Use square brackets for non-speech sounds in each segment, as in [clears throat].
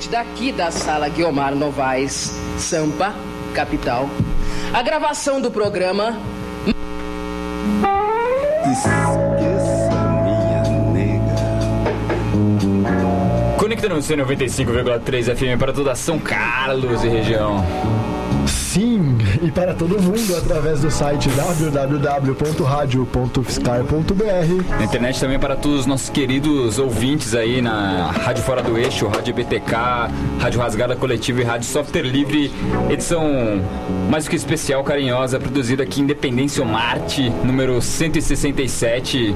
diretamente daqui da sala Guiomar Novaes, Sampa, capital. A gravação do programa. Esqueça minha nega. Conectando no C95,3 FM para toda São Carlos e região. Sim, e para todo mundo através do site www.radio.fiscar.br. Na internet também para todos os nossos queridos ouvintes aí na Rádio Fora do Eixo, Rádio BTK, Rádio Rasgada Coletiva e Rádio Software Livre. Edição mais que especial, carinhosa, produzida aqui em Independência Marte, número 167,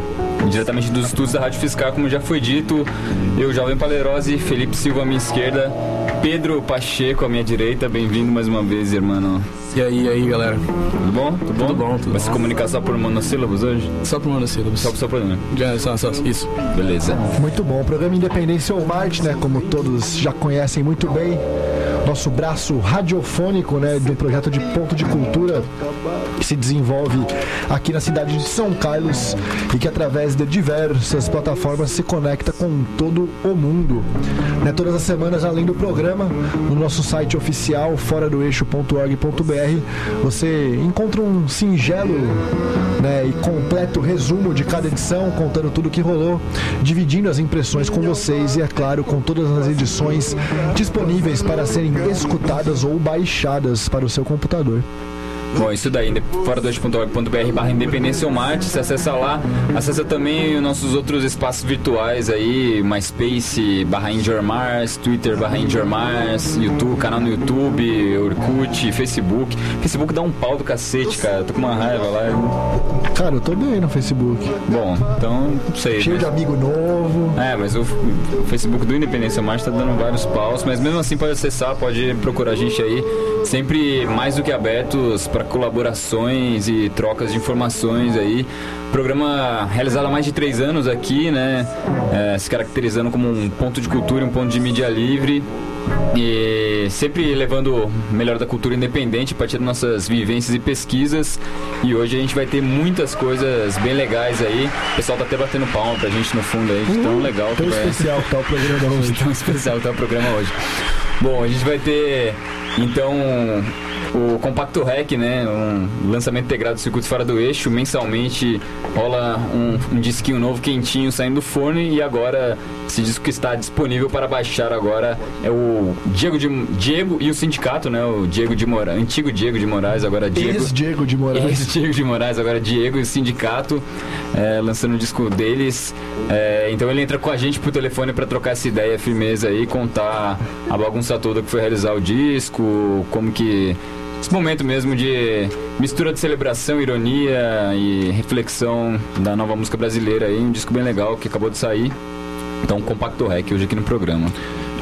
diretamente dos estúdios da Rádio Fiscal, como já foi dito. Eu, Jovem Palerose, Felipe Silva à minha esquerda, Pedro Pacheco à minha direita. Bem-vindo mais uma vez, irmão. E aí, e aí, galera? Tudo bom? Tudo bom? Tudo bom, tudo Vai se comunicar só por monossílabos hoje? Só por monossílabos. Só por só por nome. Já, só, só, isso. Beleza. Muito bom, o programa Independência ou Marte, né, como todos já conhecem muito bem, nosso braço radiofônico, né, de um projeto de ponto de cultura se desenvolve aqui na cidade de São Carlos e que através de diversas plataformas se conecta com todo o mundo. Né, todas as semanas, além do programa, no nosso site oficial, fora do eixo.org.br, você encontra um singelo né, e completo resumo de cada edição, contando tudo que rolou, dividindo as impressões com vocês e, é claro, com todas as edições disponíveis para serem escutadas ou baixadas para o seu computador. Bom, isso daí, fora do barra Independência ou Marte, você acessa lá, acessa também os nossos outros espaços virtuais aí, MySpace, barra Mars, Twitter, barra Mars, YouTube, canal no YouTube, Orkut, Facebook. Facebook dá um pau do cacete, cara, tô com uma raiva lá. Cara, eu tô bem no Facebook. Bom, então, não sei. Cheio mas- de amigo novo. É, mas o, o Facebook do Independência Marte tá dando vários paus, mas mesmo assim pode acessar, pode procurar a gente aí. Sempre mais do que abertos para colaborações e trocas de informações aí. Programa realizado há mais de três anos aqui, né? É, se caracterizando como um ponto de cultura, um ponto de mídia livre. E sempre levando o melhor da cultura independente a partir das nossas vivências e pesquisas. E hoje a gente vai ter muitas coisas bem legais aí. O pessoal tá até batendo palma pra gente no fundo aí, de tão legal que Tão vai especial que tá o programa [laughs] hoje. tão especial que tá o programa hoje. Bom, a gente vai ter então o Compacto Rec, né? Um lançamento integrado do circuito fora do eixo. Mensalmente rola um, um disquinho novo quentinho saindo do forno e agora esse disco que está disponível para baixar agora é o Diego, de, Diego e o sindicato, né? O Diego de Moraes, antigo Diego de Moraes, agora Diego. Ex-Diego de Moraes. Ex-Diego de Moraes, agora Diego e o Sindicato, é, lançando o disco deles. É, então ele entra com a gente por telefone para trocar essa ideia, firmeza aí, contar a bagunça toda que foi realizar o disco, como que. Esse momento mesmo de mistura de celebração, ironia e reflexão da nova música brasileira aí, um disco bem legal que acabou de sair. Então, Compacto Rec hoje aqui no programa.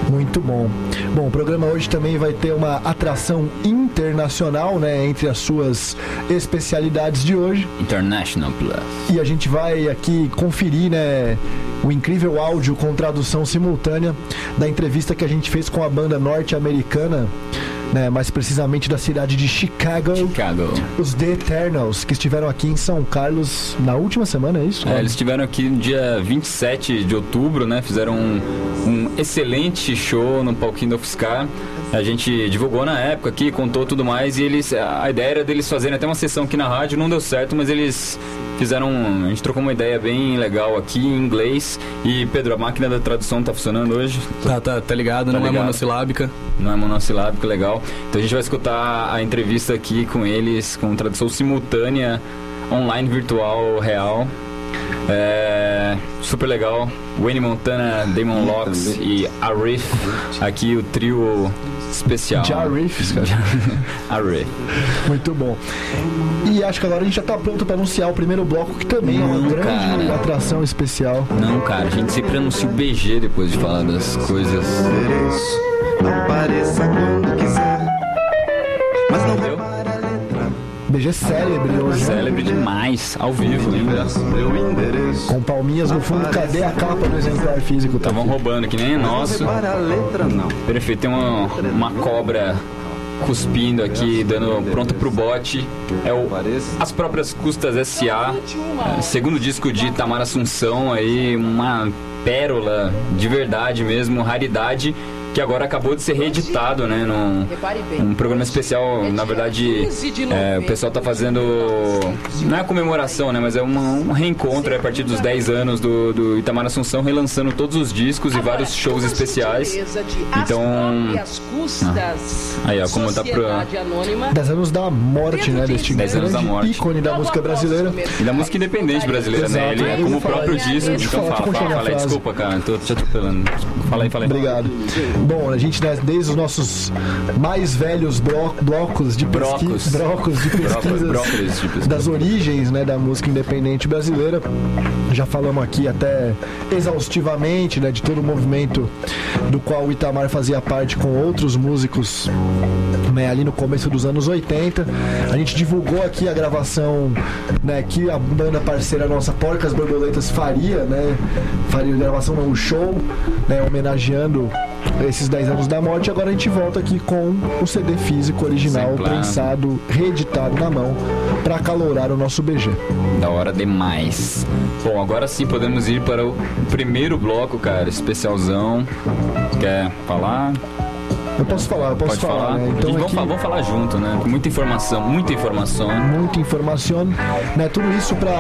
Muito bom. Bom, o programa hoje também vai ter uma atração internacional, né, entre as suas especialidades de hoje. International Plus. E a gente vai aqui conferir, né, o incrível áudio com tradução simultânea da entrevista que a gente fez com a banda norte-americana, né, mais precisamente da cidade de Chicago, Chicago. os The Eternals, que estiveram aqui em São Carlos na última semana, é isso? É, eles estiveram aqui no dia 27 de outubro, né? Fizeram um, um excelente show no palquinho da UFSCar. A gente divulgou na época aqui, contou tudo mais e eles a ideia era deles fazerem até uma sessão aqui na rádio, não deu certo, mas eles fizeram, a gente trocou uma ideia bem legal aqui em inglês. E Pedro, a máquina da tradução tá funcionando hoje? Tá, tá, tá ligado, Tá não ligado. é monossilábica. Não é monossilábico, legal. Então a gente vai escutar a entrevista aqui com eles, com tradução simultânea, online, virtual, real. É, super legal. Wayne Montana, Damon Locks e Arif. Aqui o trio especial. Jarif. [laughs] Arif. Muito bom. E acho que agora a gente já tá pronto para anunciar o primeiro bloco, que também é uma Não, grande cara. atração especial. Não, cara, a gente sempre anuncia o BG depois de falar das coisas. Não pareça quando BG célebre hoje, né? Célebre demais, ao vivo endereço. Com palminhas no fundo, cadê a capa do exemplar físico? Tá Estavam aqui. roubando, que nem é nosso. Não repare a letra, não. Perfeito, tem uma, uma cobra cuspindo aqui, dando pronto pro bote. É o. As próprias Custas S.A. é, Segundo disco de Tamara Assunção aí, uma pérola de verdade mesmo, raridade. Que agora acabou de ser reeditado, né? Num, um programa especial, na verdade, é, o pessoal tá fazendo. Não é a comemoração, né? Mas é uma, um reencontro é, a partir dos 10 anos do, do Itamar Assunção, relançando todos os discos e vários shows especiais. Então. Ah, aí, ó, como tá pra. 10 anos da morte, né? Deste 10 anos da morte. ícone da música brasileira. E da música independente brasileira, né? Ele, Exato. como o próprio disco. Então falar, fala, fala, fala desculpa, cara, tô te atropelando. Fala aí, fala aí. Obrigado. Bom, a gente, né, desde os nossos mais velhos blo- blocos de Brocos. pesquisa, brocos de pesquisas brócolis de pesquisa. das origens né, da música independente brasileira, já falamos aqui até exaustivamente né, de todo o movimento do qual o Itamar fazia parte com outros músicos né, ali no começo dos anos 80. A gente divulgou aqui a gravação né, que a banda parceira nossa, Porcas Borboletas, faria, né? Faria a gravação, não, o show, né, homenageando esses 10 anos da morte. Agora a gente volta aqui com o CD físico original, prensado, reeditado na mão, para acalorar o nosso BG. Da hora demais. Bom, agora sim podemos ir para o primeiro bloco, cara, especialzão. Quer falar? Eu posso falar, eu posso Pode falar, falar? né? A gente Então vamos, aqui, fa- vamos falar junto, né? Muita informação, muita informação. muita informação, né? Tudo isso para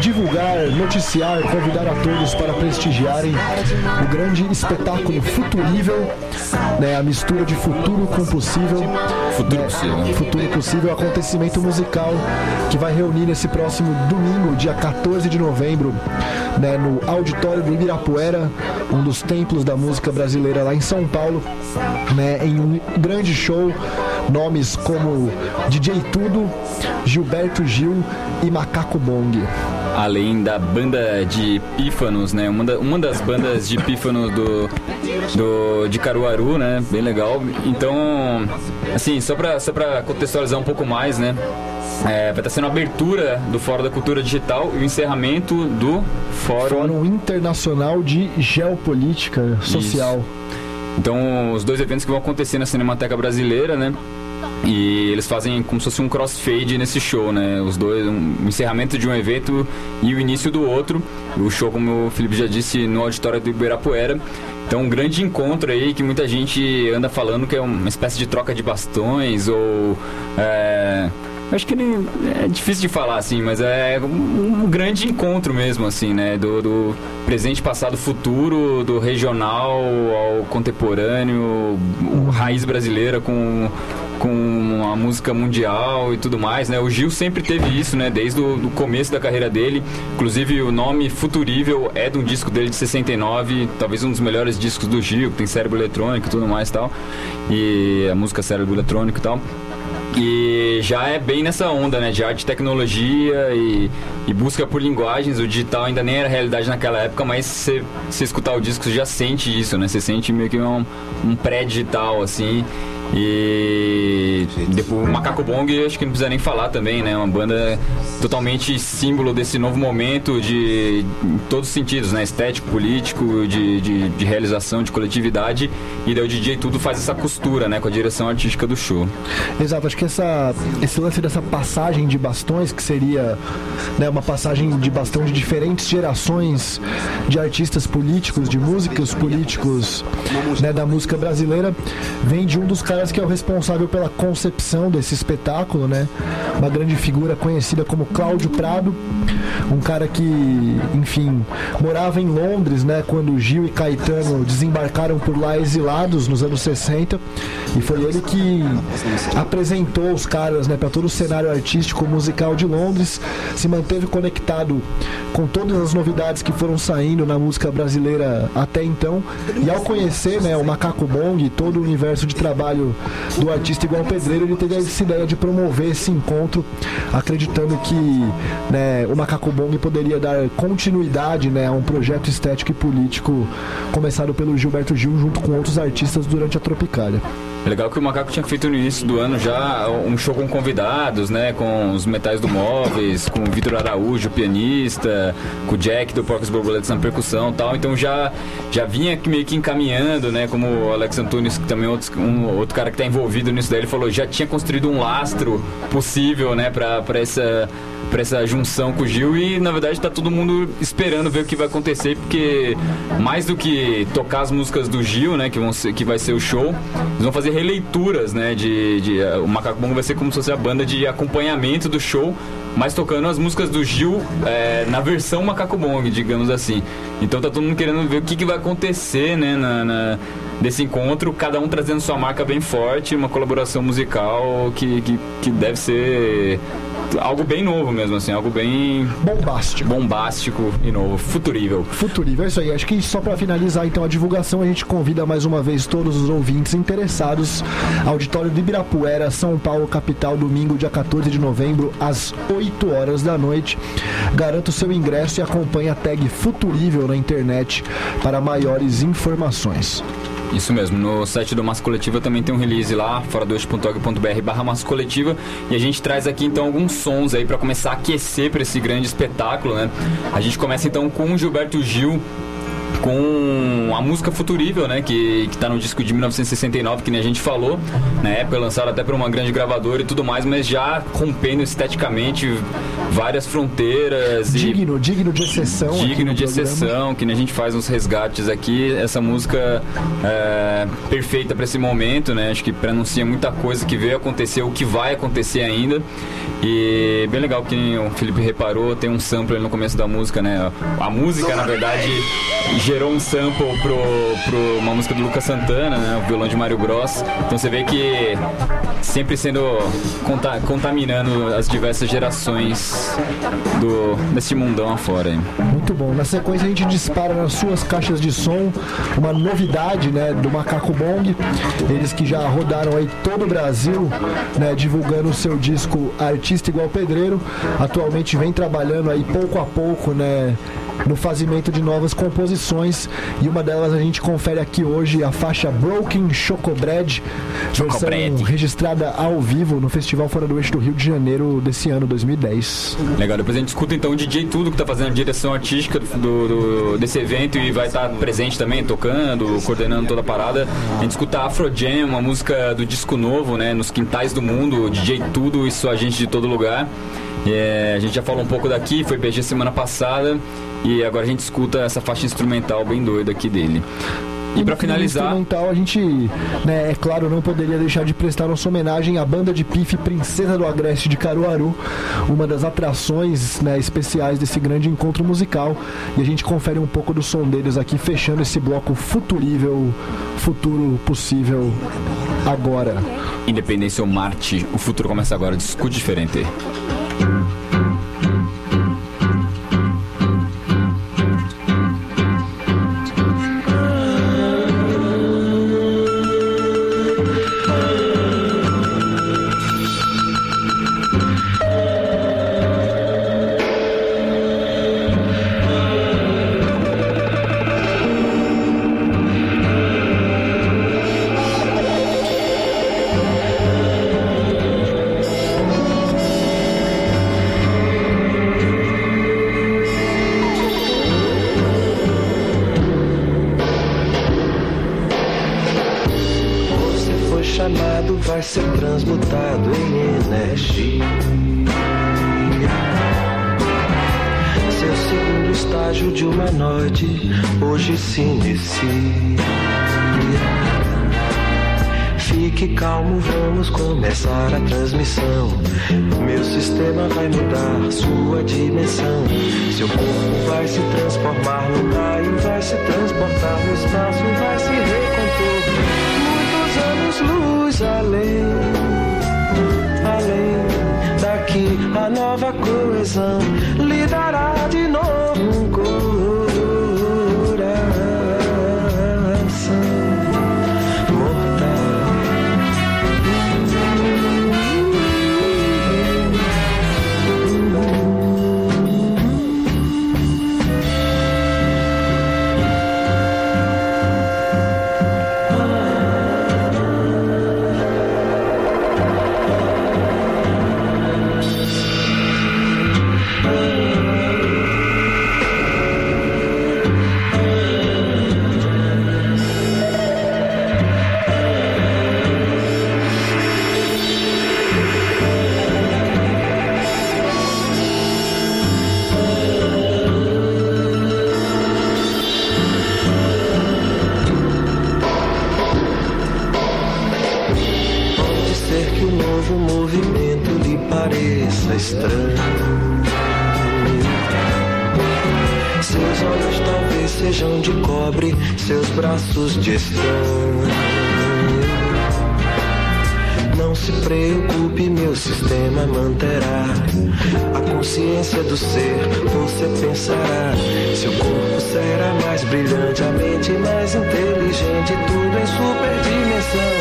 divulgar, noticiar, convidar a todos para prestigiarem o grande espetáculo Futurível, né? A mistura de futuro com possível. Futuro né? possível. Futuro possível, acontecimento musical que vai reunir nesse próximo domingo, dia 14 de novembro, né? No auditório do Ibirapuera, um dos templos da música brasileira lá em São Paulo, né? Em um grande show, nomes como DJ Tudo, Gilberto Gil e Macaco Bong. Além da banda de pífanos, né? Uma, da- uma das bandas de pífanos do, do, de Caruaru, né? Bem legal. Então, assim, só pra, só pra contextualizar um pouco mais, né? É, vai estar sendo a abertura do Fórum da Cultura Digital e o encerramento do Fórum Fórum Internacional de Geopolítica Social. Então, os dois eventos que vão acontecer na Cinemateca Brasileira, né? E eles fazem como se fosse um crossfade nesse show, né? Os dois, um encerramento de um evento e o início do outro. O show, como o Felipe já disse, no auditório do Ibirapuera. Então, um grande encontro aí que muita gente anda falando que é uma espécie de troca de bastões ou. É, acho que é difícil de falar assim, mas é um, um grande encontro mesmo, assim, né? Do, do presente, passado, futuro, do regional ao contemporâneo, raiz brasileira com com a música mundial e tudo mais, né? O Gil sempre teve isso, né? Desde o começo da carreira dele. Inclusive o nome Futurível é de um disco dele de 69, talvez um dos melhores discos do Gil, que tem cérebro eletrônico e tudo mais e tal. E a música cérebro eletrônico e tal. E já é bem nessa onda, né? De arte tecnologia e, e busca por linguagens. O digital ainda nem era realidade naquela época, mas você escutar o disco já sente isso, né? Você sente meio que um, um pré-digital, assim. E depois Macaco Bong, acho que não precisa nem falar também, né? Uma banda totalmente símbolo desse novo momento de em todos os sentidos, né? Estético, político, de, de, de realização, de coletividade. E daí o DJ tudo faz essa costura, né? Com a direção artística do show. Exato, acho que essa, esse lance dessa passagem de bastões, que seria né, uma passagem de bastão de diferentes gerações de artistas políticos, de músicos políticos né, da música brasileira, vem de um dos caras que é o responsável pela concepção desse espetáculo, né? Uma grande figura conhecida como Cláudio Prado, um cara que, enfim, morava em Londres, né, quando Gil e Caetano desembarcaram por lá exilados nos anos 60, e foi ele que apresentou os caras, né, para todo o cenário artístico musical de Londres, se manteve conectado com todas as novidades que foram saindo na música brasileira até então, e ao conhecer, né, o Macaco Bong e todo o universo de trabalho do artista igual Pedreiro, ele teve essa ideia de promover esse encontro, acreditando que, né, o Macaco Bong poderia dar continuidade, né, a um projeto estético e político começado pelo Gilberto Gil junto com outros artistas durante a Tropicália. É legal que o Macaco tinha feito no início do ano já um show com convidados, né? Com os Metais do Móveis, com o Vitor Araújo, pianista, com o Jack do Porcos Borboletas na percussão tal. Então já, já vinha meio que encaminhando, né? Como o Alex Antunes, que também é outro, um, outro cara que está envolvido nisso daí, ele falou, já tinha construído um lastro possível, né? Pra, pra essa para essa junção com o Gil e na verdade tá todo mundo esperando ver o que vai acontecer porque mais do que tocar as músicas do Gil, né, que vão ser, que vai ser o show, eles vão fazer releituras, né, de, de uh, o Macaco Bongo vai ser como se fosse a banda de acompanhamento do show, mas tocando as músicas do Gil é, na versão Macaco Bong, digamos assim. Então tá todo mundo querendo ver o que, que vai acontecer, né, na, na, desse encontro, cada um trazendo sua marca bem forte, uma colaboração musical que, que, que deve ser algo bem novo mesmo, assim, algo bem Bombástico. bombástico e novo, futurível. Futurível, é isso aí. Acho que só para finalizar então a divulgação, a gente convida mais uma vez todos os ouvintes interessados. Auditório do Ibirapuera, São Paulo, capital, domingo, dia 14 de novembro, às 8 horas da noite. Garanta o seu ingresso e acompanhe a tag Futurível na internet para maiores informações. Isso mesmo, no site do Massa Coletiva também tem um release lá, fora do barra Massa Coletiva, e a gente traz aqui então alguns sons aí para começar a aquecer para esse grande espetáculo, né? A gente começa então com Gilberto Gil, com a música Futurível, né, que, que tá no disco de 1969, que nem a gente falou, na época lançado até por uma grande gravadora e tudo mais, mas já rompendo esteticamente várias fronteiras Digno, e digno de exceção. digno no de exceção, que nem a gente faz uns resgates aqui, essa música é perfeita para esse momento, né? Acho que prenuncia muita coisa que veio acontecer, o que vai acontecer ainda. E bem legal que o Felipe reparou, tem um sample ali no começo da música, né? A música, na verdade, gerou um sample pro, pro uma música do Lucas Santana, né? O violão de Mário Bros. Então você vê que sempre sendo conta- contaminando as diversas gerações do desse mundão afora. Hein? Muito bom. Na sequência a gente dispara nas suas caixas de som uma novidade, né, do Macaco Bong. Eles que já rodaram aí todo o Brasil, né, divulgando o seu disco Artista Igual Pedreiro. Atualmente vem trabalhando aí pouco a pouco, né, no fazimento de novas composições e uma delas a gente confere aqui hoje a faixa Broken Chocobread, versão registrada ao vivo no Festival Fora do Eixo do Rio de Janeiro desse ano 2010. Legal, depois a gente escuta então o DJ Tudo que tá fazendo a direção artística do, do- desse evento e vai estar presente também, tocando, coordenando toda a parada. A gente escuta Afro Jam, uma música do disco novo, né? Nos quintais do mundo, DJ Tudo e sua gente de todo lugar. É, a gente já falou um pouco daqui, foi PG semana passada e agora a gente escuta essa faixa instrumental bem doida aqui dele. E no finalizar, instrumental, a gente, né, é claro, não poderia deixar de prestar nossa homenagem à banda de pife Princesa do Agreste de Caruaru, uma das atrações né, especiais desse grande encontro musical. E a gente confere um pouco do som deles aqui, fechando esse bloco futurível, futuro possível agora. Independência ou Marte, o futuro começa agora, discute diferente. Vai se transformar num raio, vai se transportar no espaço, vai se recompor. Muitos anos-luz além, além daqui a nova coesão estranho. Seus olhos talvez sejam de cobre, seus braços de estanho. Não se preocupe, meu sistema manterá a consciência do ser. Você pensará, seu corpo será mais brilhante, a mente mais inteligente, tudo em superdimensão.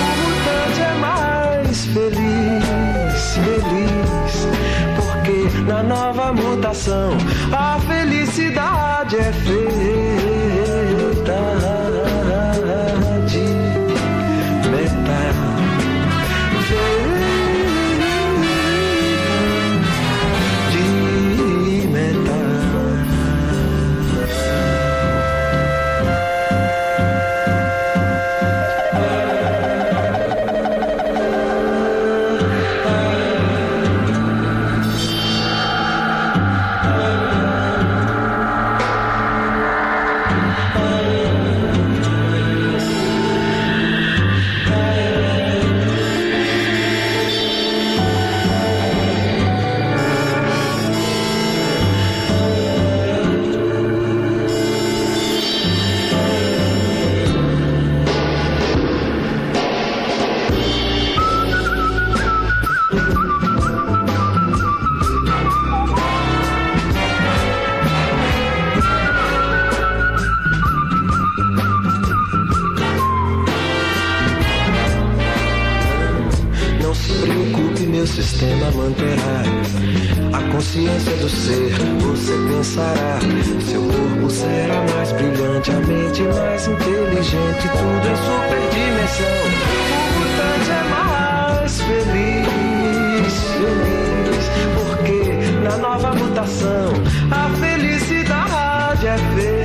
O mutante é mais feliz, na nova mutação. A felicidade é feita consciência do ser. Você pensará, seu corpo será mais brilhante, a mente mais inteligente, tudo em superdimensão. O mutante é mais feliz, feliz, porque na nova mutação a felicidade é feita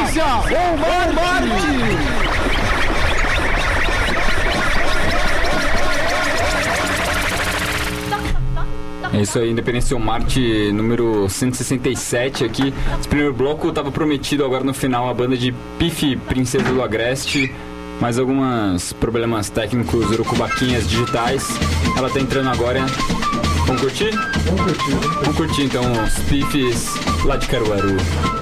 Ou Marte! É isso aí, Independência Marte número 167 aqui. Esse primeiro bloco estava prometido agora no final a banda de Pife Princesa do Agreste, mas alguns problemas técnicos, urucubaquinhas digitais. Ela tá entrando agora. Vamos curtir? Vamos curtir. Vamos curtir então os Pifes lá de Caruaru.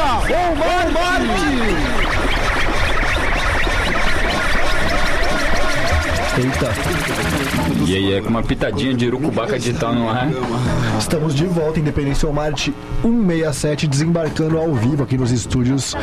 Independência uma pitadinha de urucubaca digital no ar. estamos de volta, Independência ou Marte 167, desembarcando ao vivo aqui nos estúdios,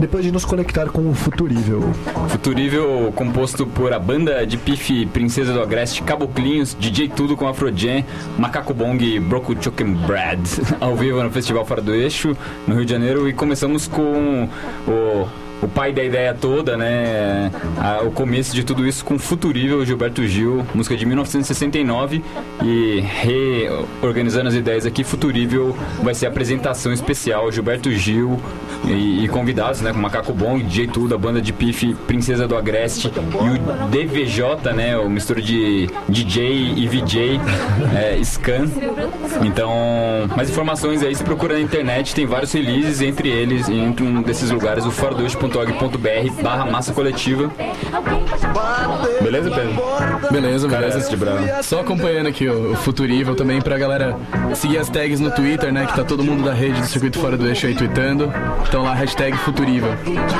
depois de nos conectar com o Futurível. Futurível composto por a banda de pife Princesa do Agreste, Caboclinhos, DJ Tudo com Afrogen, Macaco Bong e Broco Chicken Bread, [laughs] ao vivo no Festival Fora do Eixo, no Rio de Janeiro. E começamos com o, o pai da ideia toda, né? A- o começo de tudo isso com Futurível, Gilberto Gil, música de 1969. E reorganizando as ideias aqui, Futurível vai ser apresentação especial, Gilberto Gil e, e convidados, né? Com Macaco Bong, DJ Tudo, a banda de pife Princesa do Agreste e o DVJ, né? O mistura de DJ e VJ, é, Scan. Então, mais informações aí, se procura na internet, tem vários releases, entre eles, entre um desses lugares, o fora2.com.br. fb.org.br barra massa coletiva. Beleza, Pedro? Beleza, Cara, beleza. de bravo. Só acompanhando aqui o, o Futurível também pra galera seguir as tags no Twitter, né? Que tá todo mundo da rede do Circuito Fora do Eixo aí tweetando. Então lá, hashtag Futurível.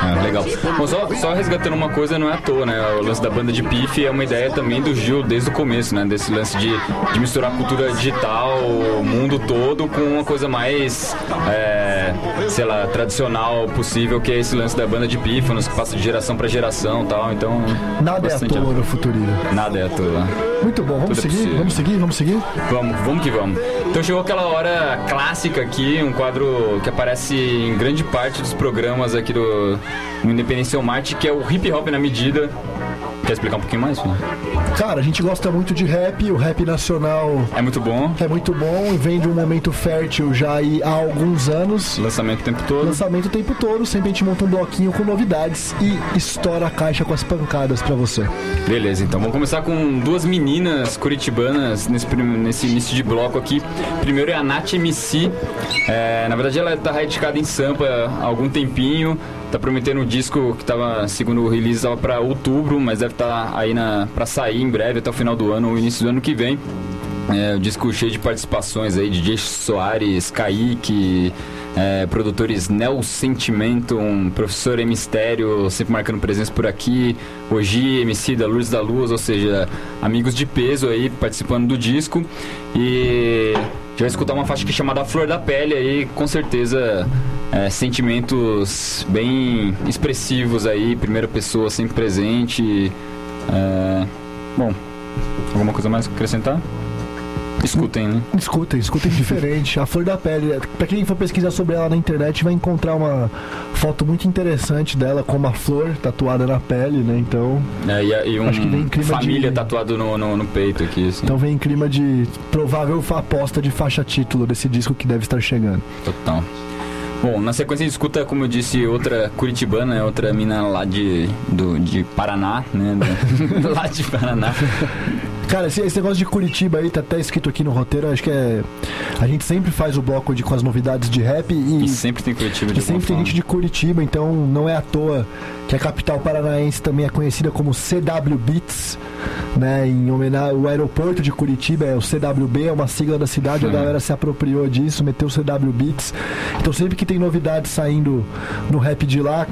Ah, legal. Bom, só, só resgatando uma coisa, não é à toa, né? O lance da banda de pife é uma ideia também do Gil desde o começo, né? Desse lance de, de misturar a cultura digital, o mundo todo, com uma coisa mais, é, sei lá, tradicional possível, que é esse lance da banda de pífanos, que passa de geração pra geração tal. Então, Nada é à toa no Futurismo. Nada é à toa. Muito bom, vamos Tudo é seguir, possível. vamos seguir, vamos seguir. Vamos, vamos que vamos. Então chegou aquela hora clássica aqui, um quadro que aparece em grande parte dos programas aqui do, do Independência Marte, que é o hip hop na medida. Quer explicar um pouquinho mais? Fê? Cara, a gente gosta muito de rap, o rap nacional É muito bom. é muito bom e vem de um momento fértil já aí há alguns anos. Lançamento o tempo todo. Lançamento o tempo todo, sempre a gente monta um bloquinho com novidades e estoura a caixa com as pancadas pra você. Beleza, então vamos começar com duas meninas curitibanas nesse, nesse início de bloco aqui. Primeiro é a Nath MC. É, na verdade, ela tá radicada em Sampa há algum tempinho. Tá prometendo um disco que tava, segundo o release, tava pra outubro, mas deve estar aí na, pra sair em breve, até o final do ano ou início do ano que vem. É, o disco cheio de participações aí, DJ Soares, Kaique, é, produtores Nel Sentimentum, Professor Mistério, sempre marcando presença por aqui, Ogi, MC da Luz da Luz, ou seja, amigos de peso aí participando do disco. E gente vai escutar uma faixa aqui chamada Flor da Pele aí, com certeza é, sentimentos bem expressivos aí, primeira pessoa sempre presente. É, bom, alguma coisa mais acrescentar? Escutem, né? Escutem, escutem diferente. A Flor da Pele, pra quem for pesquisar sobre ela na internet, vai encontrar uma foto muito interessante dela com uma flor tatuada na pele, né? Então, É, e, e um Acho que vem em clima família de- tatuado no, no, no peito aqui, assim. então vem em clima de provável aposta de faixa título desse disco que deve estar chegando. Total. Bom, na sequência a gente escuta, como eu disse, outra curitibana, né? outra mina lá de, do, de Paraná, né? [laughs] Lá de Paraná. Cara, esse, esse negócio de Curitiba aí tá até escrito aqui no roteiro, acho que é. A gente sempre faz o bloco de, com as novidades de rap e. E sempre tem Curitiba de E sempre tem forma. gente de Curitiba, então não é à toa que a capital paranaense também é conhecida como CW Beats, né? Em homenagem ao aeroporto de Curitiba, é o CWB, é uma sigla da cidade, a Hum. galera se apropriou disso, meteu o CW Beats. Então sempre que tem novidades saindo no rap de lá,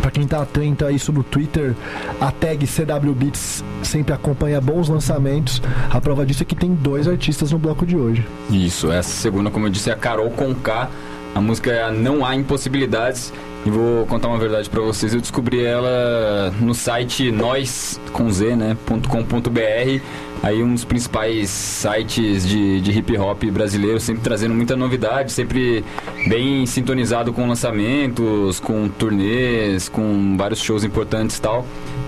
Pra quem tá atento a isso no Twitter, a tag CW Beats sempre acompanha bons lançamentos. A prova disso é que tem dois artistas no bloco de hoje. Isso, essa segunda, como eu disse, é a Carol Conká. A música é a Não Há Impossibilidades. E vou contar uma verdade pra vocês. Eu descobri ela no site nós, com Z, né, .com.br. Aí um dos principais sites de, de hip hop brasileiro, sempre trazendo muita novidade, sempre bem sintonizado com lançamentos, com turnês, com vários shows importantes e tal.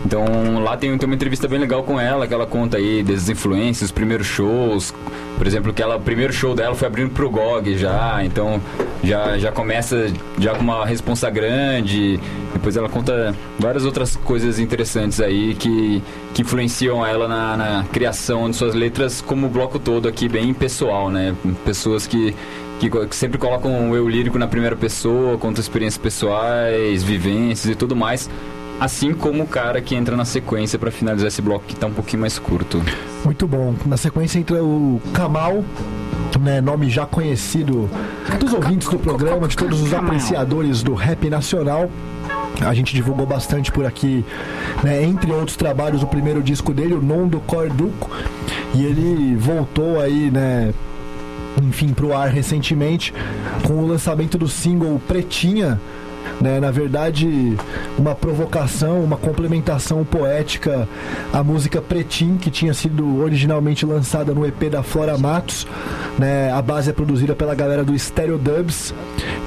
Então lá tem, tem uma entrevista bem legal com ela, que ela conta aí das influências, os primeiros shows. Por exemplo, que ela, o primeiro show dela foi abrindo pro GOG já, então já, já começa já com uma responsa grande. Depois ela conta várias outras coisas interessantes aí que, que influenciam ela na, na criação de suas letras, como o bloco todo aqui, bem pessoal, né? Pessoas que, que, sempre colocam o eu lírico na primeira pessoa, contam experiências pessoais, vivências e tudo mais. Assim como o cara que entra na sequência pra finalizar esse bloco que tá um pouquinho mais curto. Muito bom. Na sequência entra o Kamal, né, nome já conhecido dos ouvintes do programa, de todos os apreciadores do rap nacional. A gente divulgou bastante por aqui, né, entre outros trabalhos, o primeiro disco dele, o Non do Corduco. E ele voltou aí, né, enfim, pro ar recentemente com o lançamento do single Pretinha. Né, na verdade, uma provocação, uma complementação poética à música Pretim, que tinha sido originalmente lançada no EP da Flora Matos. Né, a base é produzida pela galera do Stereo Dubs.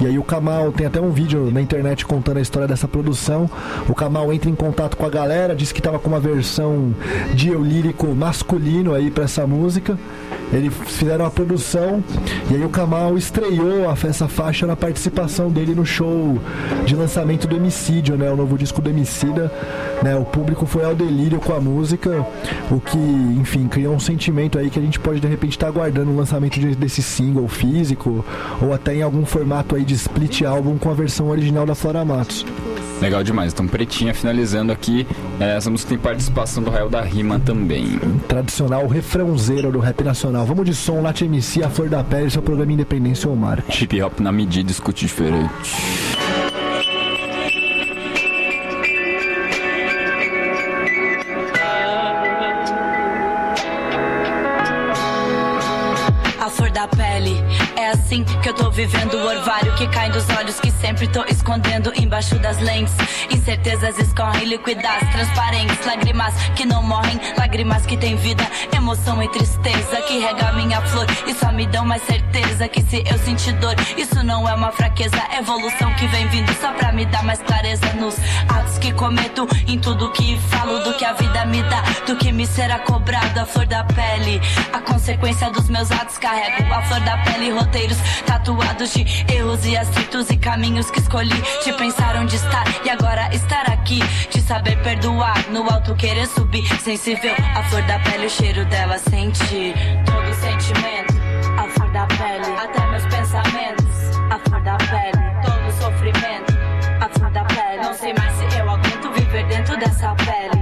E aí o Kamal tem até um vídeo na internet contando a história dessa produção. O Kamal entra em contato com a galera, disse que estava com uma versão de eu lírico masculino aí para essa música. Eles fizeram a produção e aí o Kamal estreou essa faixa na participação dele no show de lançamento do Emicídio, né? O novo disco do Emicida. Né? O público foi ao delírio com a música, o que, enfim, criou um sentimento aí que a gente pode de repente estar aguardando o lançamento de- desse single físico ou até em algum formato aí de split álbum com a versão original da Flora Matos. Legal demais. Então, Pretinha finalizando aqui. É, essa música tem participação do Rael da Rima também. Tradicional refrãozeiro do rap nacional. Vamos de som, Late MC, A Flor da Pele, seu programa Independência ou Marte. Hip hop na medida, escute diferente. A flor da pele. É assim que eu tô vivendo o orvalho que cai dos olhos que sempre tô escondendo embaixo das lentes. Incertezas escorrem liquidas, transparentes, lágrimas que não morrem, lágrimas que têm vida, emoção e tristeza que rega minha flor e só me dão mais certeza que se eu sentir dor, isso não é uma fraqueza, é evolução que vem vindo só pra me dar mais clareza nos atos que cometo, em tudo que falo, do que a vida me dá, do que me será cobrado, a flor da pele, a consequência dos meus atos carrego a flor da pele, roteiros tatuados de erros e acertos e caminhos que escolhi, de pensar onde estar e agora estar aqui, de saber perdoar, no alto querer subir, sensível, a flor da pele, o cheiro dela sentir, todo sentimento, a flor da pele, até meus pensamentos, a flor da pele, todo sofrimento, a flor da pele, não sei mais se eu aguento viver dentro dessa pele,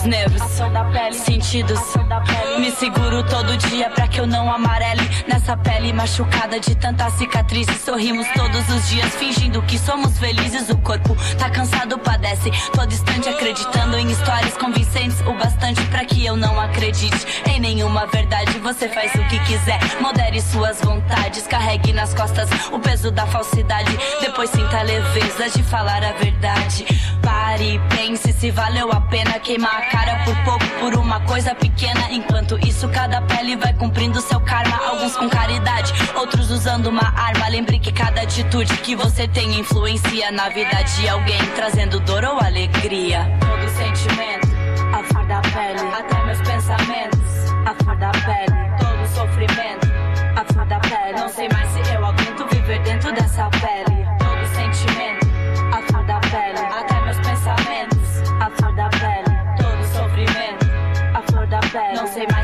os nervos, sentidos, me seguro todo dia pra que eu não amarele nessa pele machucada de tanta cicatriz. Sorrimos todos os dias fingindo que somos felizes. O corpo tá cansado, padece todo instante acreditando em histórias convincentes o bastante pra que eu não acredite em nenhuma verdade. Você faz o que quiser, modere suas vontades, carregue nas costas o peso da falsidade. Depois sinta a leveza de falar a verdade. Pare e pense se valeu a pena queimar a cara por pouco por uma coisa pequena. Enquanto isso, cada pele vai cumprindo seu karma. Alguns com caridade, outros usando uma arma. Lembre que cada atitude que você tem influencia na vida de alguém, trazendo dor ou alegria. Todo sentimento, a flor da pele, até meus pensamentos, a flor da pele, todo sofrimento, a flor da pele. Não sei mais se eu aguento viver dentro dessa pele. A flor da pele.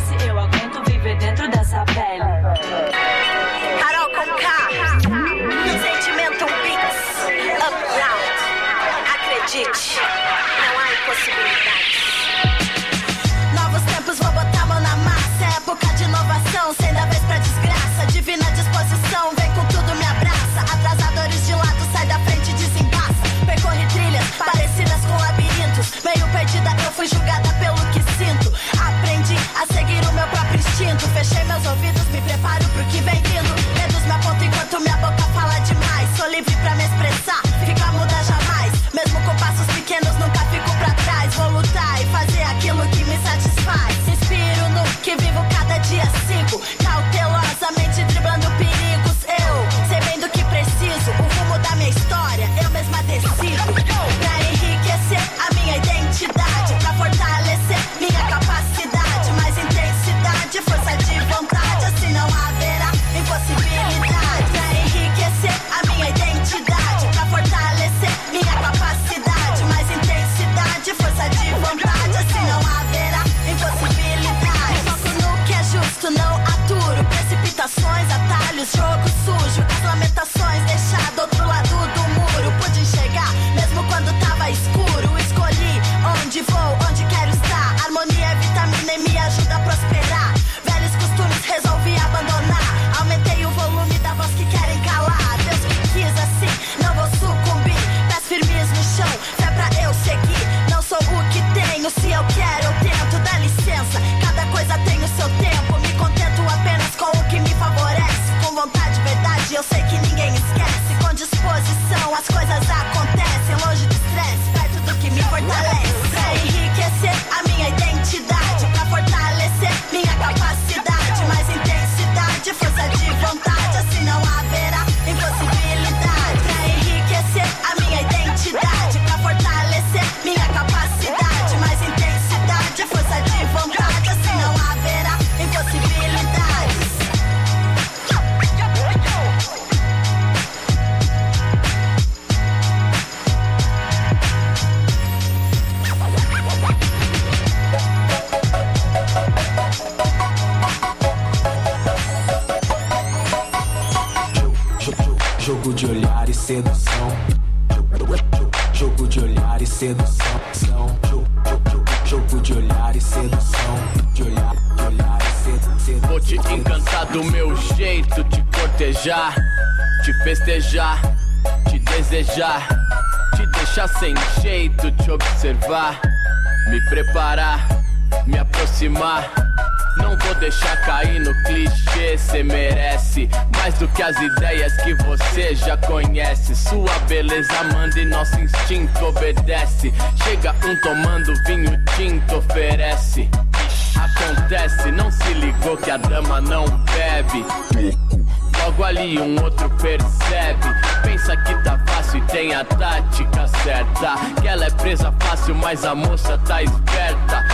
Mas a moça tá esperta.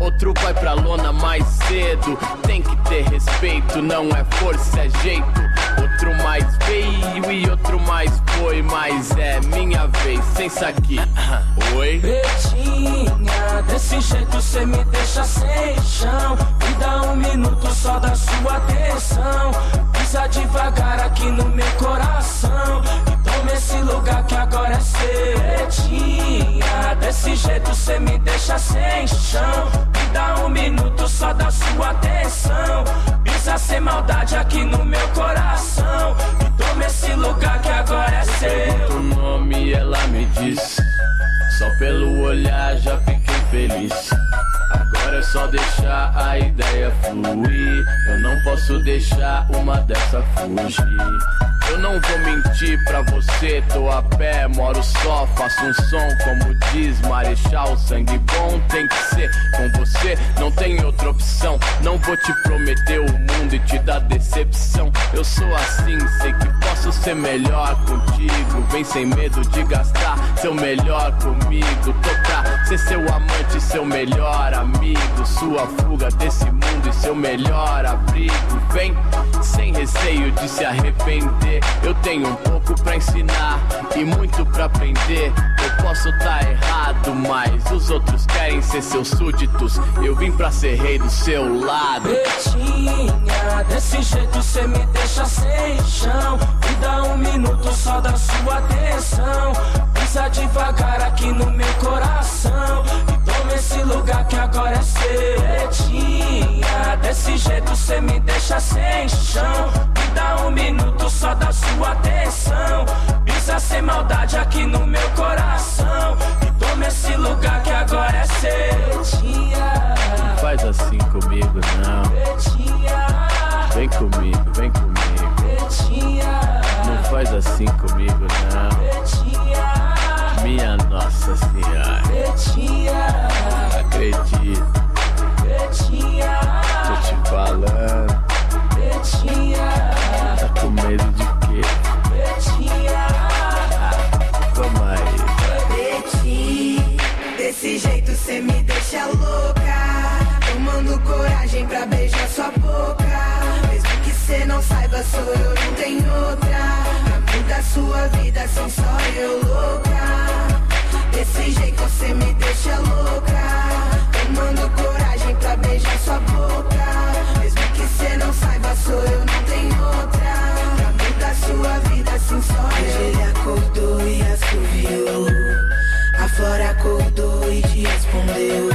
Outro vai pra lona mais cedo. Tem que ter respeito, não é força, é jeito. Outro mais veio e outro mais foi. Mas é minha vez, sem aqui. Oi? Pretinha, desse jeito cê me deixa sem chão. Me dá um minuto só da sua atenção. Pisa devagar aqui no meu coração. E toma esse lugar que agora é seu. Desse jeito cê me deixa sem chão. Me dá um minuto só da sua atenção. Pisa sem maldade aqui no meu coração. E toma esse lugar que agora é seu. O nome ela me diz. Só pelo olhar já fiquei feliz. Agora é só deixar a ideia fluir. Eu não posso deixar uma dessa fugir. Eu não vou mentir pra você, tô a pé, moro só, faço um som como diz Marechal. Sangue bom tem que ser com você, não tem outra opção. Não vou te prometer o mundo e te dar decepção. Eu sou assim, sei que posso ser melhor contigo. Vem sem medo de gastar seu melhor comigo. Tô pra ser seu amante, seu melhor amigo. Sua fuga desse mundo e seu melhor abrigo. Vem sem receio de se arrepender. Eu tenho um pouco pra ensinar e muito pra aprender. Eu posso tá errado, mas os outros querem ser seus súditos. Eu vim pra ser rei do seu lado. Pretinha, desse jeito cê me deixa sem chão. Me dá um minuto só da sua atenção. Pisa devagar aqui no meu coração. E toma esse lugar que agora é seu. Pretinha, desse jeito cê me deixa sem chão. Me dá um minuto só da sua atenção. Pisa sem maldade aqui no meu coração. E toma esse lugar que agora é seu. Pretinha. Não faz assim comigo, não. Vem comigo, vem comigo. Não faz assim comigo, não. Minha Nossa Senhora. Acredita. Tô te falando. Tá com medo de quê? Toma aí. Pretinho, desse jeito cê me deixa louca. Tomando coragem pra beijar sua boca. Mesmo que cê não saiba, sou eu, não tem outra. Mudar sua vida, assim só eu louca. Desse jeito cê me deixa louca. Tomando coragem pra beijar sua boca. Mesmo que cê não saiba, sou eu, não tem outra. Pra mudar sua vida, assim só eu. Ele acordou e assoviou. A flora acordou e te respondeu.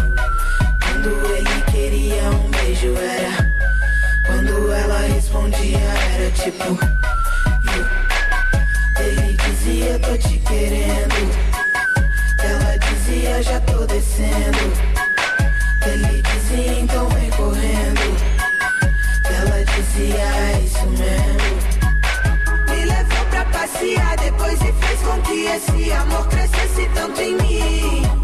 Quando ele queria um beijo era. Quando ela respondia era tipo. Dizia tô te querendo. Ela dizia já tô descendo. Ele dizia então vem correndo. Ela dizia é isso mesmo. Me levou pra passear depois e fez com que esse amor crescesse tanto em mim.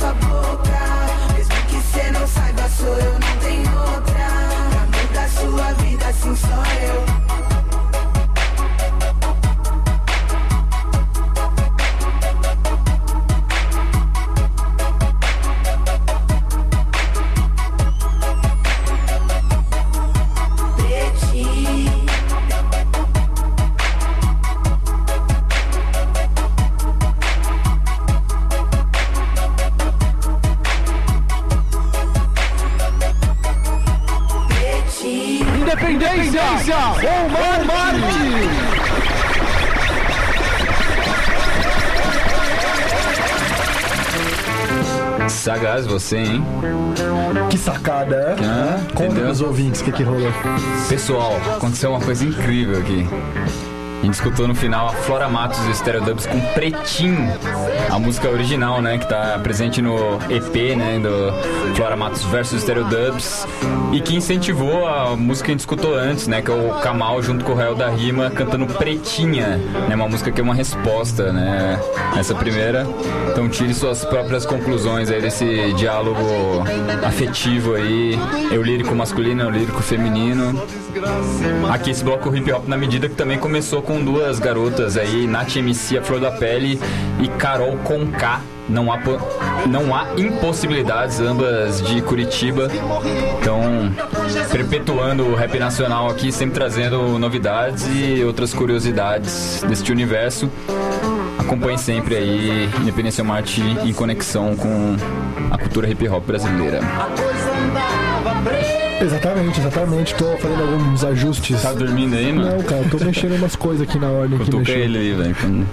sua boca. Sagaz você, hein? Que sacada, é? Ah, Conta pros ouvintes o que, que rolou. Pessoal, aconteceu uma coisa incrível aqui. Gente escutou no final a Flora Matos e Stereo Dubs com Pretinho, a música original, né, que tá presente no EP, né, do Flora Matos versus Stereo Dubs, e que incentivou a música que a gente escutou antes, né, que é o Kamal junto com o Rael da Rima cantando Pretinha, né, uma música que é uma resposta, né, essa primeira. Então tire suas próprias conclusões aí desse diálogo afetivo aí, eu lírico masculino, eu lírico feminino. Aqui esse bloco hip hop na medida que também começou com duas garotas aí, Nath MC, a Flor da Pele e Carol Conká. Não há, não há impossibilidades, ambas de Curitiba. Então, perpetuando o rap nacional aqui, sempre trazendo novidades e outras curiosidades deste universo. Acompanhe sempre aí Independência Marte em conexão com a cultura hip hop brasileira. Exatamente, exatamente. Tô fazendo alguns ajustes. Tá dormindo aí, mano? Não, cara, tô mexendo umas coisas aqui na ordem que Cutuca mexeu. ele aí, velho.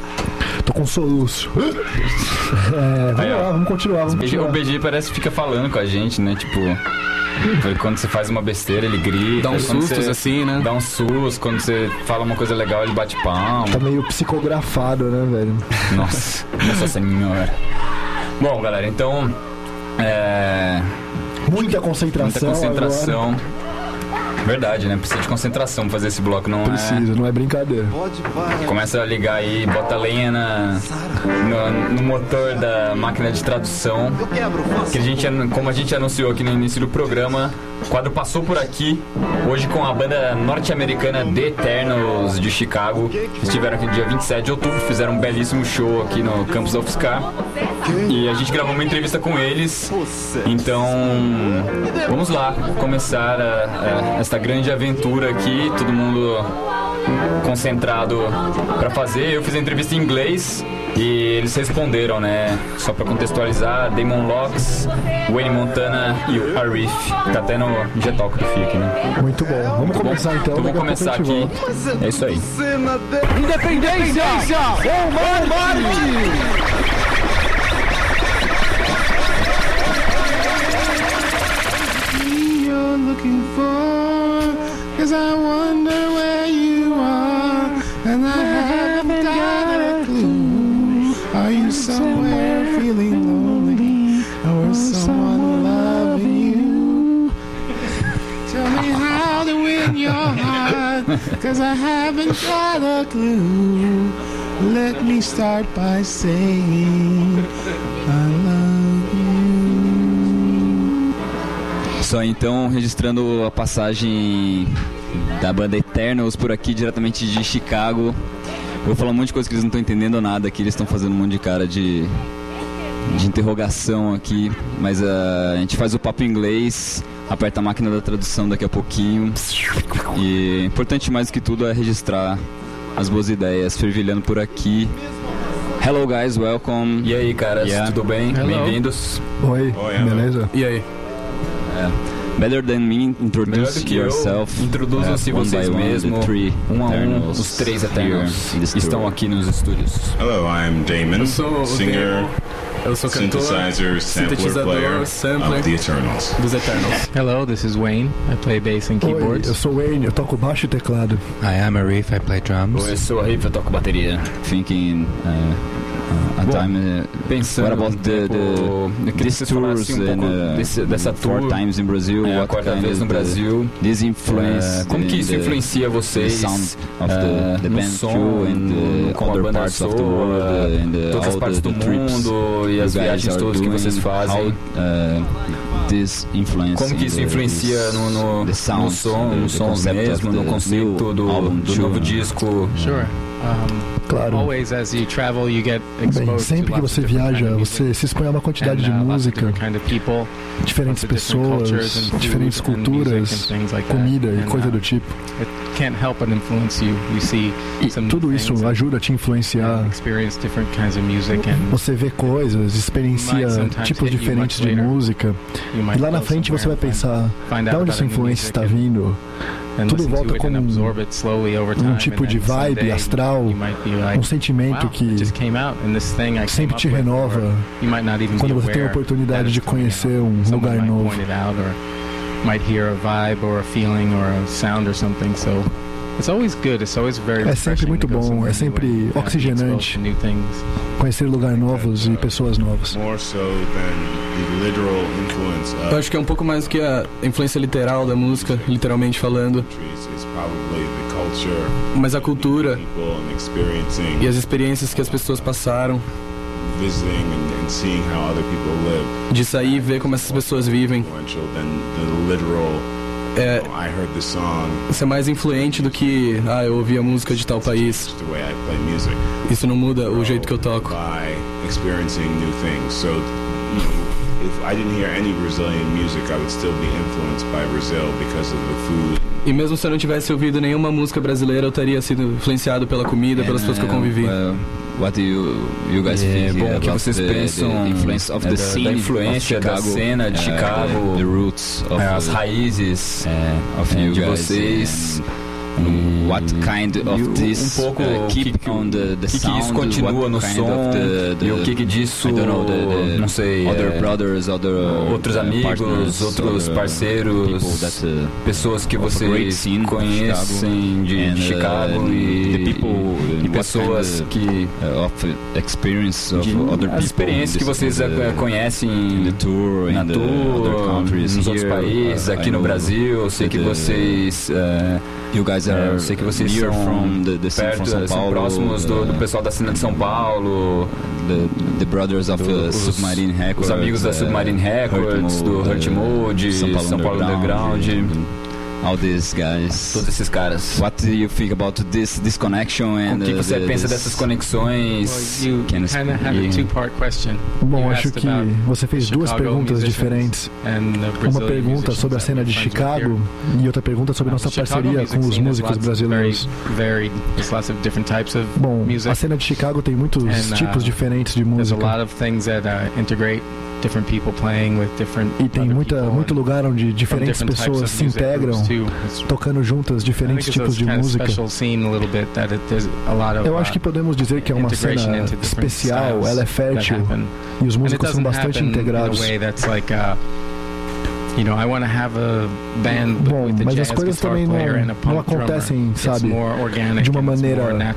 Tô com soluço. [laughs] É, vamos Aí, lá, vamos continuar, vamos O BG, continuar. o BG parece que fica falando com a gente, né? Tipo, foi quando você faz uma besteira, ele grita. Dá uns sustos assim, né? Dá uns sustos. Quando você fala uma coisa legal, ele bate palma. Tá meio psicografado, né, velho? Nossa, [laughs] nossa senhora. Bom, galera, então. É. Muita concentração. Muita concentração. agora. Verdade, né? Precisa de concentração pra fazer esse bloco, não Precisa, não é brincadeira. é. Começa a ligar aí, bota lenha na, no, no motor da máquina de tradução. Que a gente, como a gente anunciou aqui no início do programa, o quadro passou por aqui, hoje com a banda norte-americana The Eternals de Chicago. Eles estiveram aqui no dia 27 de outubro, fizeram um belíssimo show aqui no Campus of Ska. E a gente gravou uma entrevista com eles. Então, vamos lá começar a- a- esta grande aventura aqui, todo mundo concentrado pra fazer. Eu fiz a entrevista em inglês e eles responderam, né? Só pra contextualizar, Damon Locks, Wayne Montana e o Arif. Tá até no G-Talk do FIC, né? Muito bom. Vamos Muito bom. começar então. Então daqui vamos começar aqui. É isso aí. Independência! Ou Marte! you're looking for. Cause I wonder where you are, and I haven't got a clue. Are you somewhere feeling lonely, or someone loving you? Tell me how to win your heart, cause I haven't got a clue. Let me start by saying I love you. Só então registrando a passagem da banda Eternals por aqui, diretamente de Chicago. Eu vou falar um monte de coisa que eles não estão entendendo nada aqui, eles estão fazendo um monte de cara de, de interrogação aqui, mas ah, a gente faz o papo em inglês, aperta a máquina da tradução daqui a pouquinho. E importante mais do que tudo é registrar as boas ideias, fervilhando por aqui. Hello guys, welcome. E aí, caras, tudo bem? Bem-vindos. Oi, beleza? E aí? Better than me, introduce yourself. introduzam-se one vocês by one, mesmo, the three um a um, Eternals os três here Eternals in the studio. estão aqui nos estúdios. Hello, I'm Damon, Eu sou o singer, Damon. Eu sou cantor, synthesizer, sampler sintetizador, player sampler of The Eternals. dos Eternals. Hello, this is Wayne. I play bass and Oi, keyboards. eu sou Wayne, eu toco baixo e teclado. I am Arif. I play drums. Oi, eu sou a Riff, eu toco bateria. Thinking uh, uh, a Bom, time. Uh, pensando what about um the, the você falasse tours um pouco and, uh, desse- dessa four tour. times in Brazil? É, a quarta vez no the- Brasil. This influence. É, como que the- isso the- influencia vocês, The sound of the, the no band som, and the como a other banda parts of the world uh, and the, todas as partes the, do the mundo e as viagens todas que vocês fazem. How, uh, this influence Como que isso the- influencia this- no, no, the no sound, som, the- nos the sons mesmo, no the conceito do, do novo disco? Sure. Claro. Always as you travel, you get Bem, sempre que você viaja, você se expõe a uma quantidade de uh, música, diferentes pessoas, diferentes culturas, comida e coisa uh, do tipo. Some Tudo isso ajuda a te influenciar. Você vê coisas, experiencia tipos diferentes de música. E lá na frente você vai pensar, de onde essa influência está vindo? Tudo volta como um- um tipo de vibe astral, um sentimento que sempre te renova quando você tem a oportunidade de conhecer um lugar novo. might hear a vibe or a feeling or a sound or something. So it's always good. It's always very É sempre refreshing muito to go bom, é new sempre been oxigenante. Conhecer lugares novos e pessoas novas. More so than the literal influence of Eu acho que é um pouco mais do que a influência literal da música, literalmente falando. Mas a cultura e as experiências que as pessoas passaram, de sair e ver como essas pessoas vivem. É, isso é mais influente do que, ah, eu ouvi a música de tal país. Isso não muda o jeito que eu toco. if I didn't hear any Brazilian music, I would still be influenced by Brazil because of the food. E mesmo se eu não tivesse ouvido nenhuma música brasileira, eu teria sido influenciado pela comida, pelas pessoas que eu convivi. What do you, you guys É think bom que vocês the, pensam the influence of é, the da- scene da influência da cena de uh, Chicago, the, the roots of é, as the- raízes uh, of é, you de guys vocês. and what kind of this um pouco uh, keep que, que, on the, the que, que sound, isso continua no som the, the, e o que que disso know, the, não sei other é, brothers other outros uh, amigos outros other parceiros that, uh, pessoas que vocês conhecem de, and, de uh, Chicago e, people e pessoas kind que uh, of experience of de- other as experiências que vocês conhecem tour na tour, other nos outros here, países, uh, aqui no Brasil. Eu sei que vocês. You guys are eu sei que vocês são from the, the perto, from São são Paulo, próximos do, do pessoal da cena de São Paulo. the, the brothers of do- uh, os- Submarine Records, Os amigos da uh, Submarine Records, do Mode, Hurt Mode, São Paulo, Underground. All these guys. Todos esses caras. What do you think about this this connection and O que uh, você the- pensa this- dessas conexões? Well, you Can kind of have a two-part question. Bom, You acho que você fez duas perguntas diferentes. and the Uma pergunta sobre a cena de Chicago e outra pergunta sobre nossa Chicago parceria music com os músicos brasileiros. Very varied. There's lots of different types of Bom, music. a cena de Chicago tem muitos And, uh, tipos diferentes de There's a música. lot of things that uh, integrate different people playing with different E tem muita, muito lugar onde diferentes pessoas of se integram, tocando juntas diferentes tipos de música. Eu acho que uh, podemos dizer que é uma cena especial, ela é fértil e os músicos são bastante integrados. In a way that's like, uh, you know, I want to have a band but Bom, with a mas as coisas também não, não acontecem, sabe, de uma maneira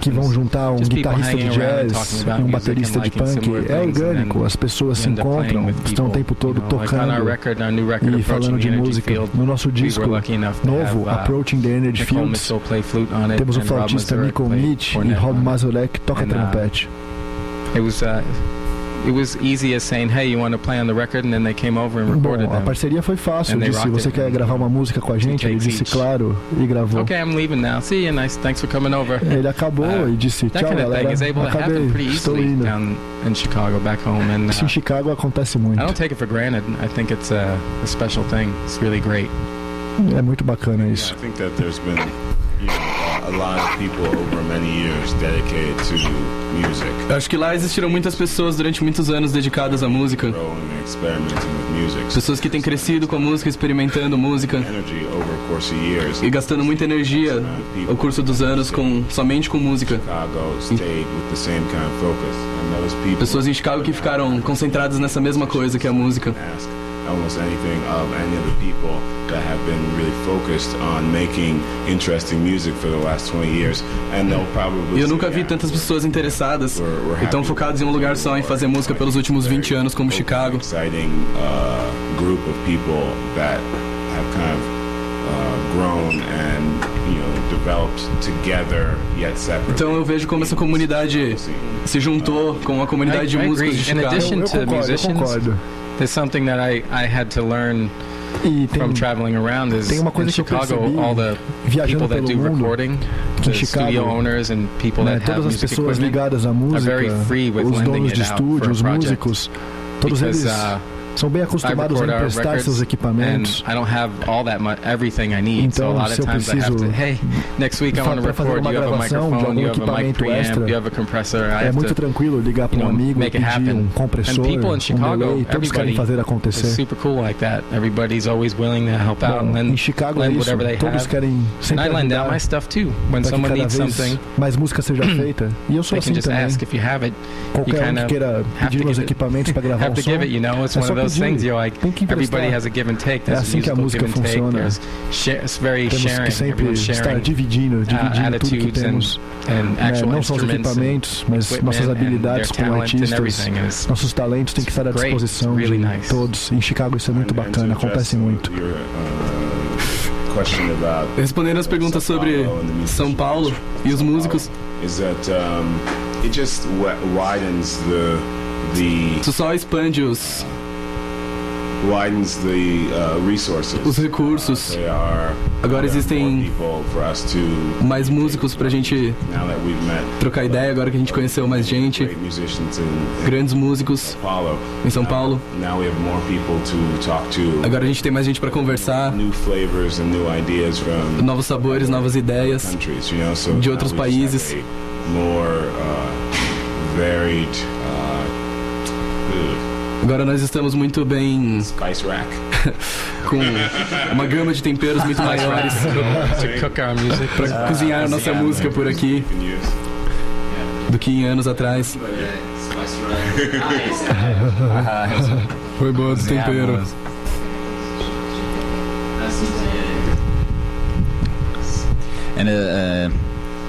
que vão juntar um guitarrista de jazz e um baterista de punk. É orgânico, as pessoas se encontram, estão o tempo todo tocando e falando de música. No nosso disco novo, uh, Approaching the Energy Nicole Fields, temos o flautista Mazurek Nico play Mitch e Rob. Mazurek que toca uh, trompete. It was uh, it was easy as saying, "Hey, you want to play on the record?" And then they came over and recorded Bom, a them. parceria foi fácil. They Disse, você it. quer gravar uma música com a gente? Ele disse, each. claro, e gravou. Okay, I'm leaving now. See you. Nice. Thanks for coming over. Ele acabou Uh, e disse, tchau kind of galera, acabei, estou easily indo. down in Chicago, back home, and Isso em uh, Chicago acontece muito. I don't take it for granted. I think it's a, a special thing. It's really great. É muito bacana Yeah, isso. I think that there's been, you know, a, a lot of people over many years dedicated to music, Eu acho que lá existiram muitas pessoas durante muitos anos dedicadas à música. Pessoas que têm crescido com a música, experimentando música e gastando muita energia ao curso dos anos com somente com música. Pessoas em Chicago que ficaram concentradas nessa mesma coisa que é a música. Almost anything of any of the people that have been really focused on making interesting music for the last 20 years, and they'll probably E eu nunca vi "Yeah, tantas pessoas interessadas e tão focadas em um lugar só em fazer música pelos últimos 20 anos como Chicago. exciting uh, group of people that have kind of uh, grown and you know developed together yet separately. Então eu vejo como essa comunidade se juntou com a comunidade de músicos de In Chicago. addition Eu to concordo, eu musicians, concordo. There's something that I, I had to learn E tem, from traveling around is tem uma coisa in que eu Chicago, percebi all the viajando people that pelo do mundo, recording, que em Chicago, owners and people né, that have todas as pessoas ligadas à música, very free with os lending donos it de out for estúdio, os músicos, todos because eles uh, São bem acostumados a emprestar seus equipamentos. Então, se eu preciso pra fazer uma gravação de algum equipamento extra, É muito to, tranquilo ligar para um amigo e pedir um compressor, um delay. Todos querem fazer acontecer. Bom, em Chicago é isso. Todos querem sempre ajudar para que cada vez mais música seja [clears throat] feita. E eu sou assim também. Qualquer um que queira pedir meus equipamentos para [laughs] gravar um som, é só those things you're like Tem que emprestar. everybody has a give and take. É There's assim que a musical música give and take. funciona. There's share, it's very Temos sharing. que sempre estar sharing dividindo, uh, dividindo tudo que attitudes temos. and, and né? Não só os equipamentos, mas equipment nossas habilidades como artistas, nossos talentos têm que estar à disposição It's really de nice. todos. Em Chicago isso é muito bacana, acontece muito. Respondendo as perguntas sobre São Paulo e os músicos, isso só expande os, widens the uh, resources. Os recursos. Are Agora existem people for us to mais músicos gente that we've met trocar ideia, agora que a gente conheceu mais gente, grandes músicos em São Paulo. Agora a gente tem mais gente pra conversar, New flavors and new ideas from novos sabores, novas ideias countries, you know, so de outros países. have a more uh, varied uh, Agora nós estamos muito bem spice rack. [laughs] com uma gama de temperos muito maiores [laughs] para cozinhar a nossa música por aqui. Do que em anos atrás. [laughs] Foi boa do tempero. And uh,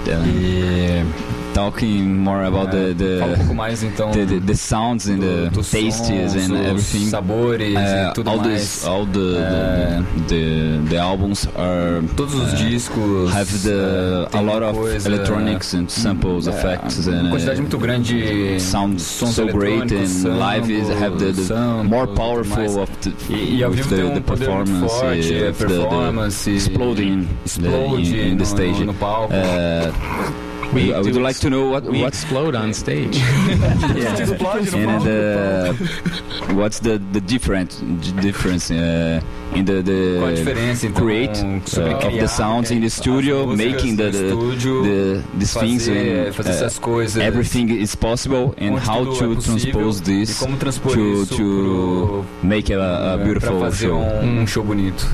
uh, uh, talking more about the Fala um pouco the, mais então the, the, the sounds and the dos tastes sons, and everything. sabores Uh, e tudo all mais. this, all the, the, the the albums are Todos os uh, discos have the a lot of coisa- electronics and samples, É, effects and quantidade muito grande de sounds so great and live is have the, the samples, more powerful of the, E, e ao vivo the, tem um the performance, forte, uh, é of the- the performance, exploding explode the, in, in no, the stage. no palco. We I would like to know what we what explode on stage. [laughs] and uh, what's the the different difference uh, in the Qual the create uh, of criar, the sounds in the studio, músicas making the the, estúdio, the these things and uh, everything is possible and how tudo é to possível, transpose this como to isso to make a, a beautiful show. um show bonito.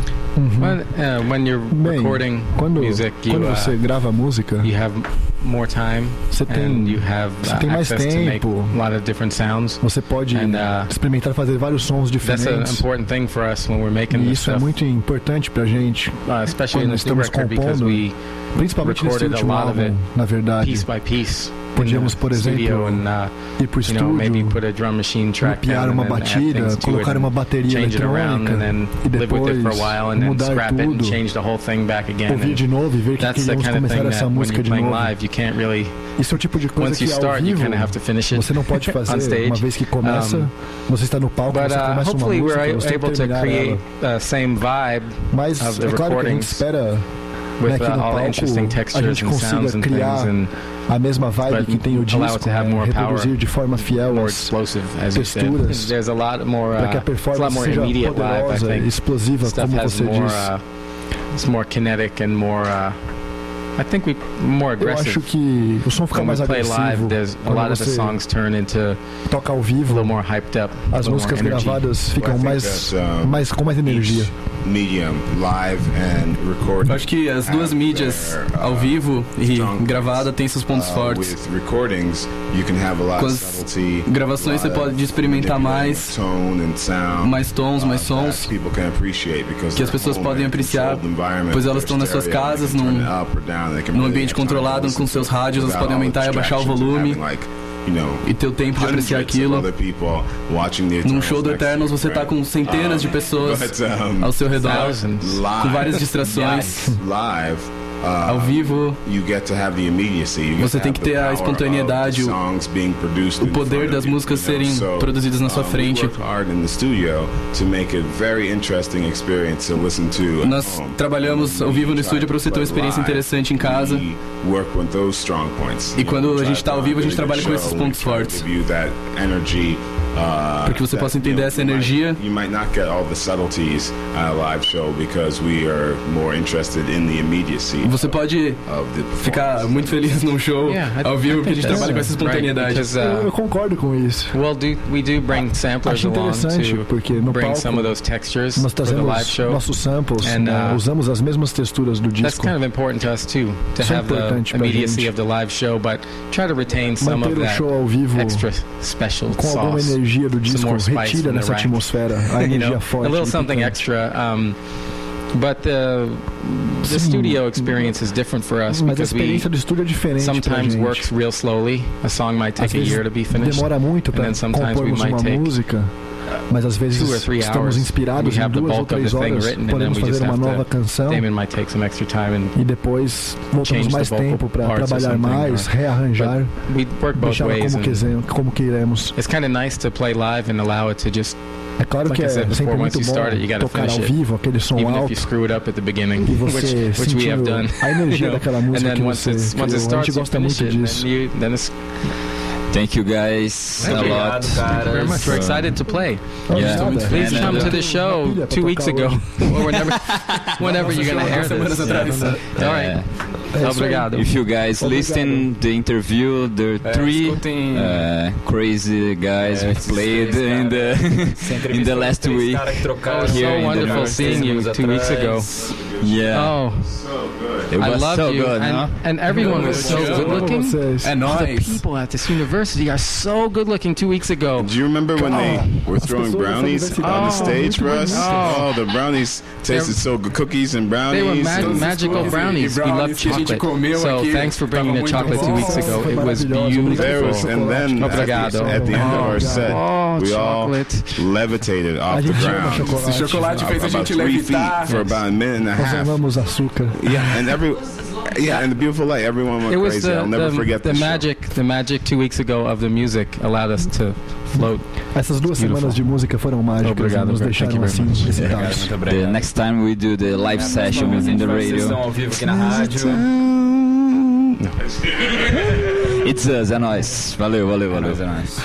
When, uh, when you're Bem, recording quando, music, you, quando uh, você grava música, you have more time Você tem- you have você uh, tem mais tempo. a lot of different sounds. você pode And, uh, experimentar fazer vários sons That's an diferentes. important thing for us when we're making E this isso é stuff, muito importante pra gente, uh, especially quando estamos compondo, we principalmente nesse último álbum, na verdade. piece by piece. The por exemplo, ir know, maybe estúdio, put a drum machine track mapear uma batida, colocar uma bateria change it around eletrônica and then e live with it for a depois while and then mudar scrap it and tudo, change the whole thing back again. ouvir de novo e ver que that's the queríamos kind of começar essa música de novo. live, you can't really. Isso é o tipo de coisa Once you que ao start, you vivo kind of have to finish it você não pode [laughs] on fazer stage. uma vez que começa, você está no palco, você uh, começa uma hopefully música, we're você tem able que to terminar create ela. the same vibe Mas of the é claro que a gente espera né, que uh, no palco a gente consiga criar a mesma vibe but que tem o disco, to have more power, reproduzir de forma fiel as texturas, para que a uh, performance seja live, poderosa, think. explosiva, como você diz. uh, it's more kinetic and more, uh, I think we more Eu aggressive. acho que o som fica when mais we play agressivo live, there's a lot quando of the você songs turn into a toca ao vivo. little more hyped up, a As músicas gravadas ficam mais, mais com mais energia. medium, live and recording. Acho que as duas mídias, ao vivo e gravada, têm seus pontos Uh, fortes. With recordings, you can have a lot Com as subtlety. gravações você a lot pode experimentar mais, tone and sound, mais tons, mais uh, sons, appreciate because que as pessoas podem a apreciar, pois elas estão nas suas casas, num, can num ambiente to controlado, com seus rádios, without podem aumentar e abaixar o volume e ter o tempo de apreciar aquilo. Num show do Eternos você tá right? com centenas de pessoas ao seu redor, com várias distrações. Uh, Ao vivo, Você tem que ter a espontaneidade, o- o poder das músicas serem produzidas na sua frente. Nós trabalhamos ao vivo no estúdio para você ter uma experiência interessante em casa. we work with those strong points. E quando a gente tá to ao vivo, a gente trabalha com esses pontos fortes. Uh, Para que você possa entender essa energia. You might not get all the subtleties at a live show because we are more interested in the immediacy. Você pode ficar muito feliz num show ao vivo, porque a gente trabalha com essa espontaneidade. Eu, uh, eu concordo com isso. Well, do we do bring samplers Acho along interessante, to porque no bring palco some of those textures Nós for the live trazemos show? nossos samples, né, uh, usamos as mesmas texturas do That's disco. kind of important to us too, to Isso é have the immediacy gente. of the live show, but try to retain some of Manter o that show ao vivo extra special com alguma sauce, energia do disco, retira the nessa atmosfera a [laughs] You energia know, forte. a little something picante. extra. Um, but the the Sim. studio experience is different for us Mas a because we experiência do estúdio é sometimes works real slowly. A song might take a year to be finished, demora muito para sometimes we compormos might uma take música, mas às vezes estamos inspirados em duas ou três horas, podemos fazer uma nova canção e depois voltamos mais tempo para trabalhar mais, rearranjar, ways. como, and quise- como queiremos. It's kind of nice to play live and allow it to just. É claro que é sempre muito bom tocar ao vivo, aquele som alto. E [laughs] você sentiu done. a energia [laughs] daquela música que você criou. A gente gosta muito it, disso. And you, then it's Thank you guys a lot. Thank you very much. We're excited to play. Yeah. Please come to the show two weeks ago, [laughs] or whenever, [laughs] whenever you're gonna hear this. Yeah. All right. Obrigado. If you guys listen the interview, the É, three uh, crazy guys É, we played três in the [laughs] in the last week. caras que trocaram. here so wonderful seeing you two weeks ago. Yeah. Oh, so It I was loved so you, good, and, no? and everyone was so good looking. É The people at this university are so good looking. Two weeks ago. Do you remember when they oh. were throwing brownies dessa on the stage for us? Oh. Oh, the brownies tasted so good. Cookies and brownies. They were mag- magical brownies. We love que a gente chocolate. So thanks for bringing the chocolate two weeks ago. It was There beautiful. was, and then at the, at the end of our set, Oh, we all levitated off the ground. chocolate. Esse chocolate fez a about gente three levitar. feet for about a minute and a half. açúcar. Yeah, and every yeah, and the beautiful light. Everyone went It was crazy. the, I'll never the, forget the this show. magic, the magic two weeks ago of the music allowed us to float. Essas duas Beautiful. semanas de música foram mágicas, Obrigado, nos deixaram assim excitados. The next time we do the live session in the radio. Sessão ao vivo aqui na rádio. It's us, é nóis. Valeu, valeu, valeu. É nóis.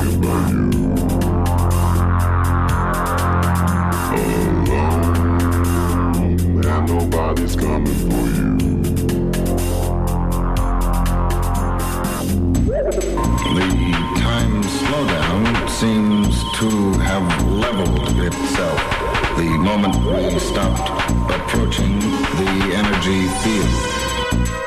The time slowdown seems to have leveled itself the moment we stopped approaching the energy field.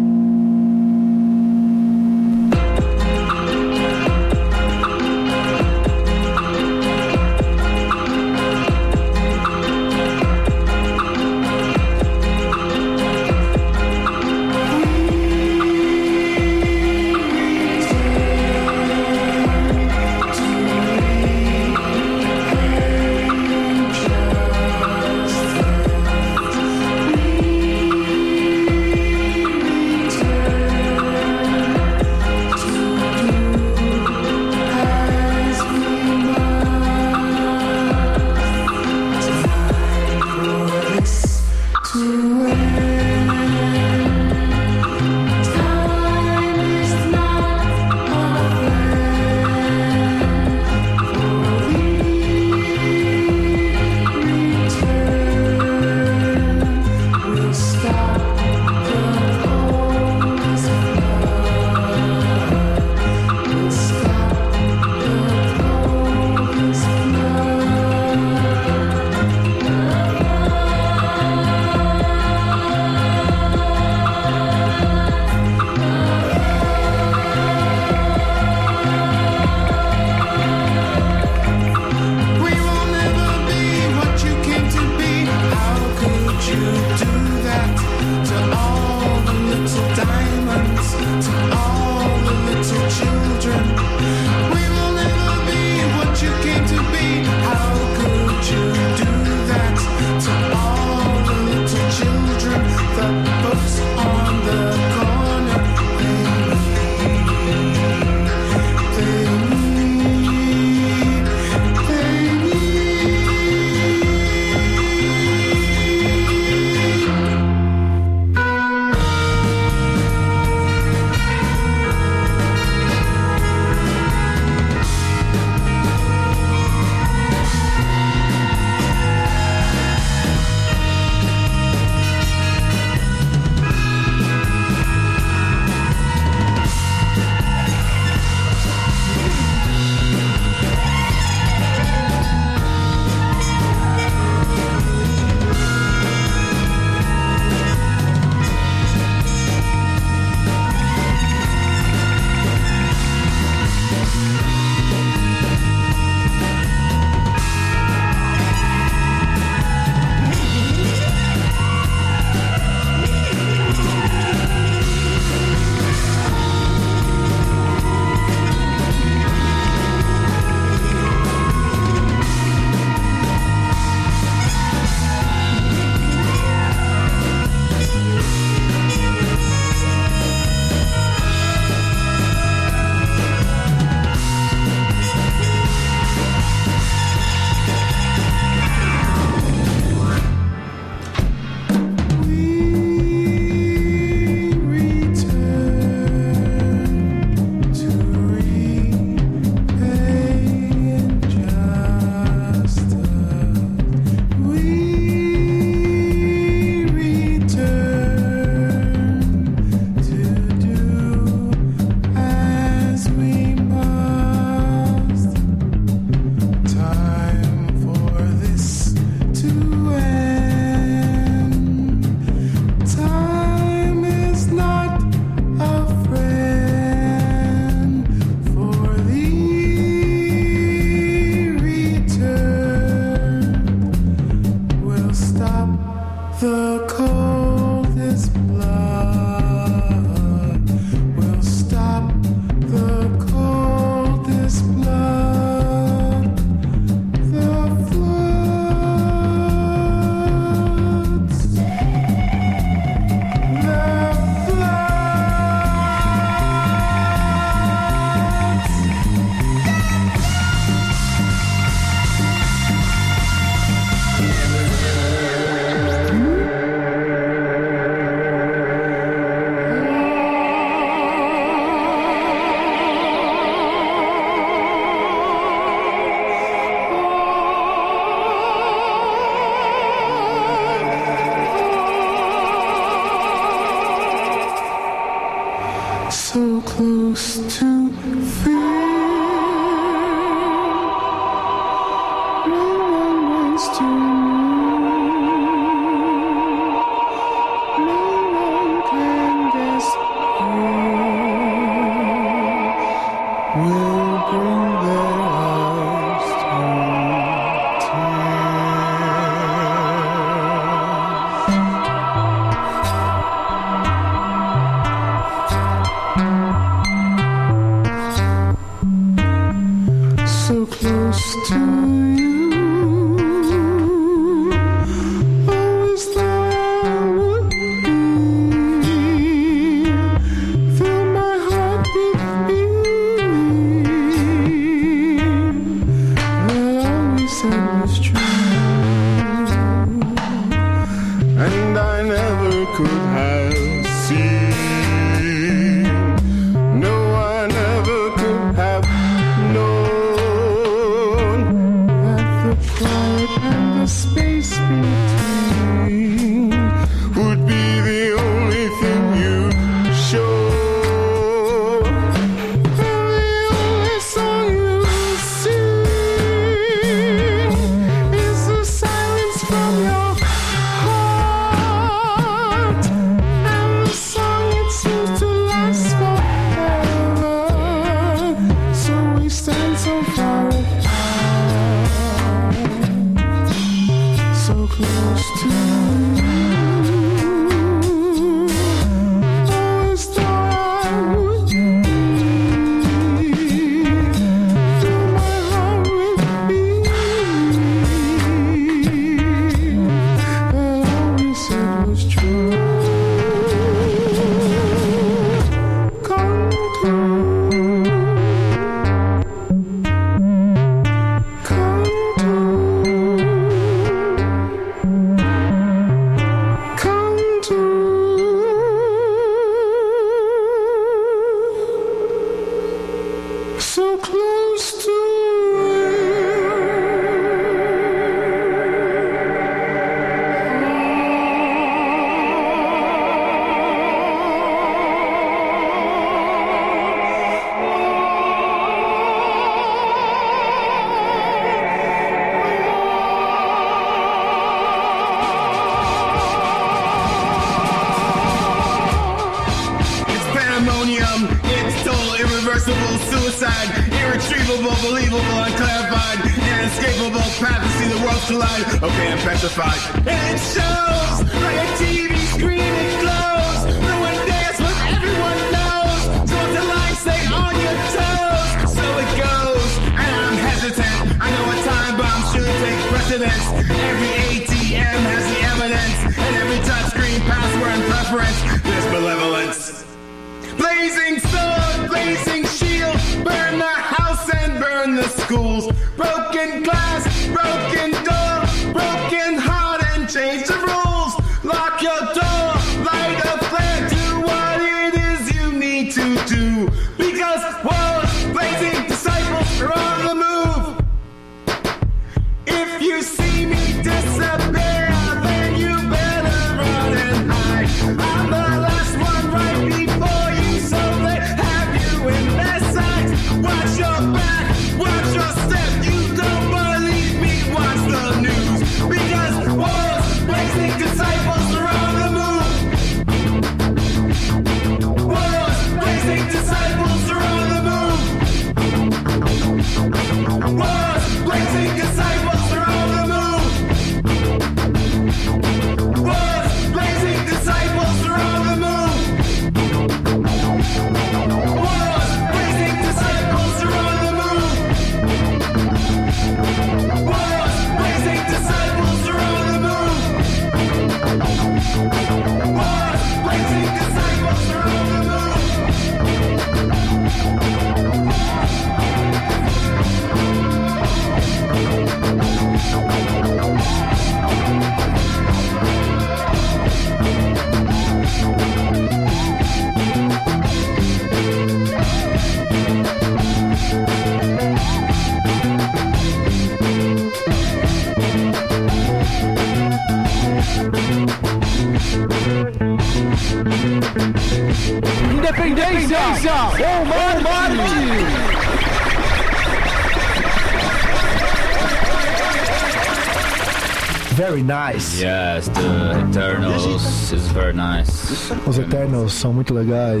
very nice. Yes, the Eternals is very nice. Os Eternals são muito legais.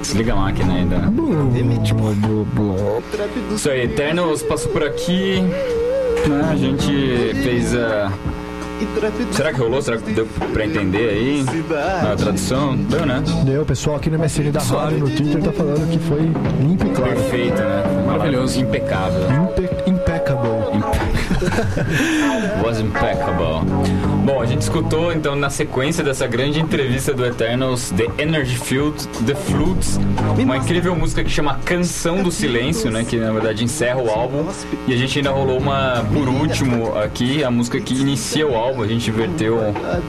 Desliga a máquina ainda. Né? Isso aí, Eternals passou por aqui. Né? A gente fez a. Será que rolou? Será que deu pra entender aí? A tradução? Deu, né? Deu, o pessoal aqui no MSN da rádio, no Twitter, tá falando que foi limpo e claro. Perfeito, né? Maravilhoso, impecável. Impe [laughs] Was impeccable. Bom, a gente escutou então na sequência dessa grande entrevista do Eternals The Energy Field, The Flutes, uma incrível música que chama Canção do Silêncio, né? Que na verdade encerra o álbum. E a gente ainda rolou uma, por último, aqui, a música que inicia o álbum. A gente inverteu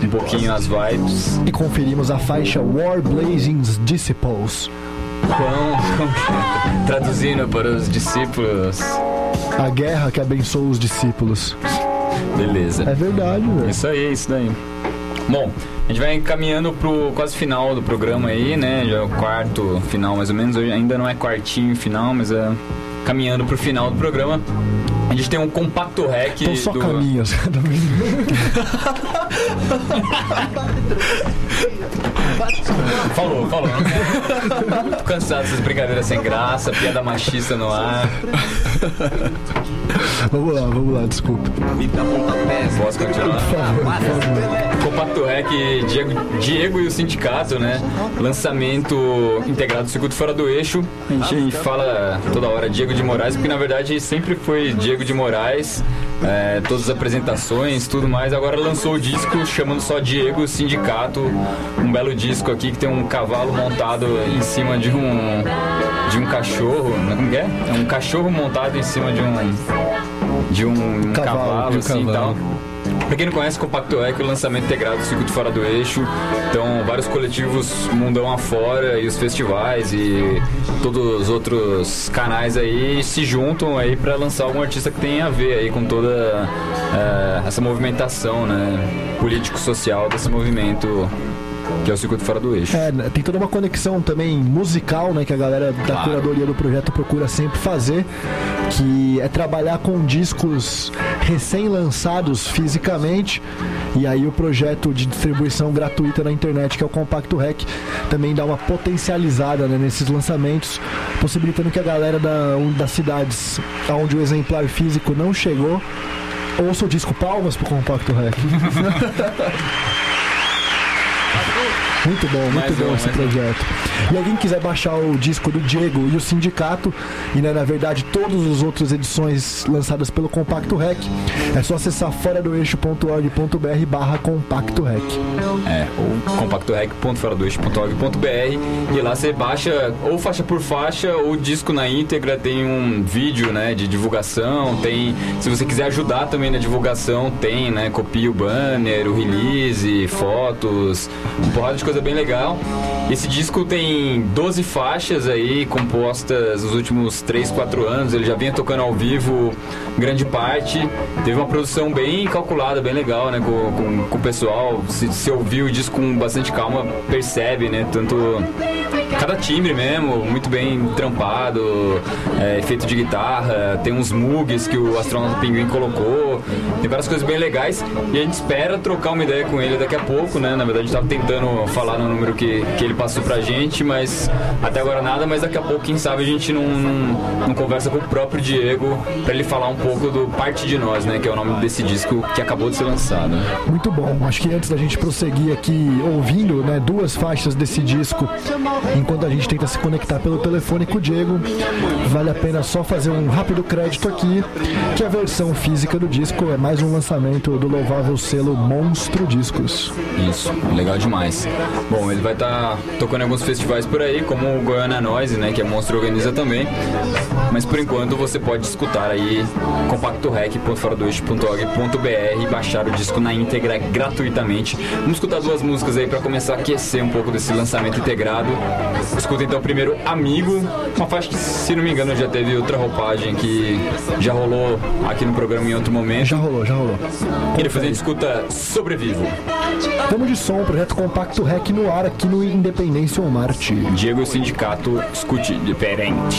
um pouquinho as vibes. E conferimos a faixa War Blazing Disciples. Quão, traduzindo para os discípulos. A guerra que abençoa os discípulos. Beleza. É verdade, velho. Isso aí, é isso daí. Bom, a gente vai encaminhando pro quase final do programa aí, né? Já é o quarto final mais ou menos. Hoje ainda não é quartinho final, mas é caminhando pro final do programa. A gente tem um compacto rec Então só do... caminhos. [laughs] Falou, falou. Tô cansado dessas brincadeiras sem graça, piada machista no ar. vamos lá, vamos lá, desculpa. Posso continuar? Compacto Rec, Diego, Diego e o Sindicato, né? Lançamento integrado do Circuito Fora do Eixo. A gente, a gente fala toda hora Diego de Moraes, porque na verdade sempre foi Diego de Moraes. é, todas as apresentações, tudo mais. Agora lançou o disco chamando só Diego Sindicato. Um belo disco aqui que tem um cavalo montado em cima de um de um cachorro. né? Como é? É um cachorro montado em cima de um de um Cavalo, cavalo, de um assim cavalo. e tal. Pra quem não conhece, Compacto é que é o lançamento integrado do Circuito Fora do Eixo. Então, vários coletivos mundão afora e os festivais e todos os outros canais aí se juntam aí para lançar algum artista que tenha a ver aí com toda eh, essa movimentação, né, político-social desse movimento que é o Circuito Fora do Eixo. É, né, tem toda uma conexão também musical, né, que a galera da Claro. curadoria do projeto procura sempre fazer, que é trabalhar com discos recém-lançados fisicamente, e aí o projeto de distribuição gratuita na internet, que é o Compacto Rec, também dá uma potencializada né, nesses lançamentos, possibilitando que a galera da, das cidades onde o exemplar físico não chegou, ouça o disco Palmas pro Compacto Rec. [laughs] Muito bom, muito Mais bom um, esse mais um. E alguém quiser baixar o disco do Diego e o Sindicato, e né, na verdade todas as outras edições lançadas pelo Compacto Rec, é só acessar fora do eixo.org.br barra Compacto Rec. É, ou compactorec.foradoeixo.org.br e lá você baixa ou faixa por faixa ou disco na íntegra, tem um vídeo, né, de divulgação, tem, se você quiser ajudar também na divulgação, tem, né, copia o banner, o release, fotos, uma porrada de coisa bem legal. Esse disco tem 12 faixas aí compostas nos últimos 3, 4 anos, ele já vinha tocando ao vivo grande parte, teve uma produção bem calculada, bem legal, né, com, com, com o pessoal, se, se ouvir o disco com bastante calma, percebe, né, tanto cada timbre mesmo, muito bem trampado, é, efeito de guitarra, tem uns mugs que o astronauta Pinguim colocou, tem várias coisas bem legais e a gente espera trocar uma ideia com ele daqui a pouco, né? Na verdade, a gente tava tentando falar no número que, que ele passou pra gente, mas até agora nada, mas daqui a pouco, quem sabe, a gente não, não, não conversa com o próprio Diego pra ele falar um pouco do Parte de Nós, né? Que é o nome desse disco que acabou de ser lançado. Muito bom. Acho que antes da gente prosseguir aqui ouvindo né, duas faixas desse disco, enquanto a gente tenta se conectar pelo telefone com o Diego, vale a pena só fazer um rápido crédito aqui, que a versão física do disco é mais um lançamento do louvável selo Monstro Discos. Isso, legal demais. Bom, ele vai estar tocando em alguns festivais por aí, como o Goiânia Noise, né, que a Monstro organiza também. Mas por enquanto você pode escutar aí compactorec.foradoeixo.org.br e baixar o disco na íntegra gratuitamente. Vamos escutar duas músicas aí para começar a aquecer um pouco desse lançamento integrado. Escuta então primeiro Amigo, uma faixa que, se não me engano, já teve outra roupagem que já rolou aqui no programa em outro momento. Já rolou, já rolou. E depois a gente escuta Sobrevivo. Tamo de som, projeto Compacto Rec no ar aqui no Independência ou Marte. Diego Sindicato, escute diferente.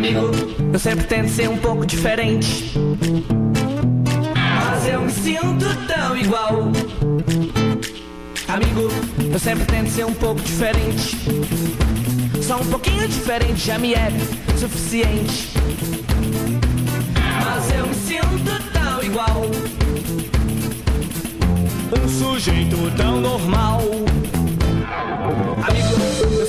amigo. Eu sempre tento ser um pouco diferente. Mas eu me sinto tão igual. Amigo, eu sempre tento ser um pouco diferente. Só um pouquinho diferente já me é suficiente. Mas eu me sinto tão igual. Um sujeito tão normal. Amigo.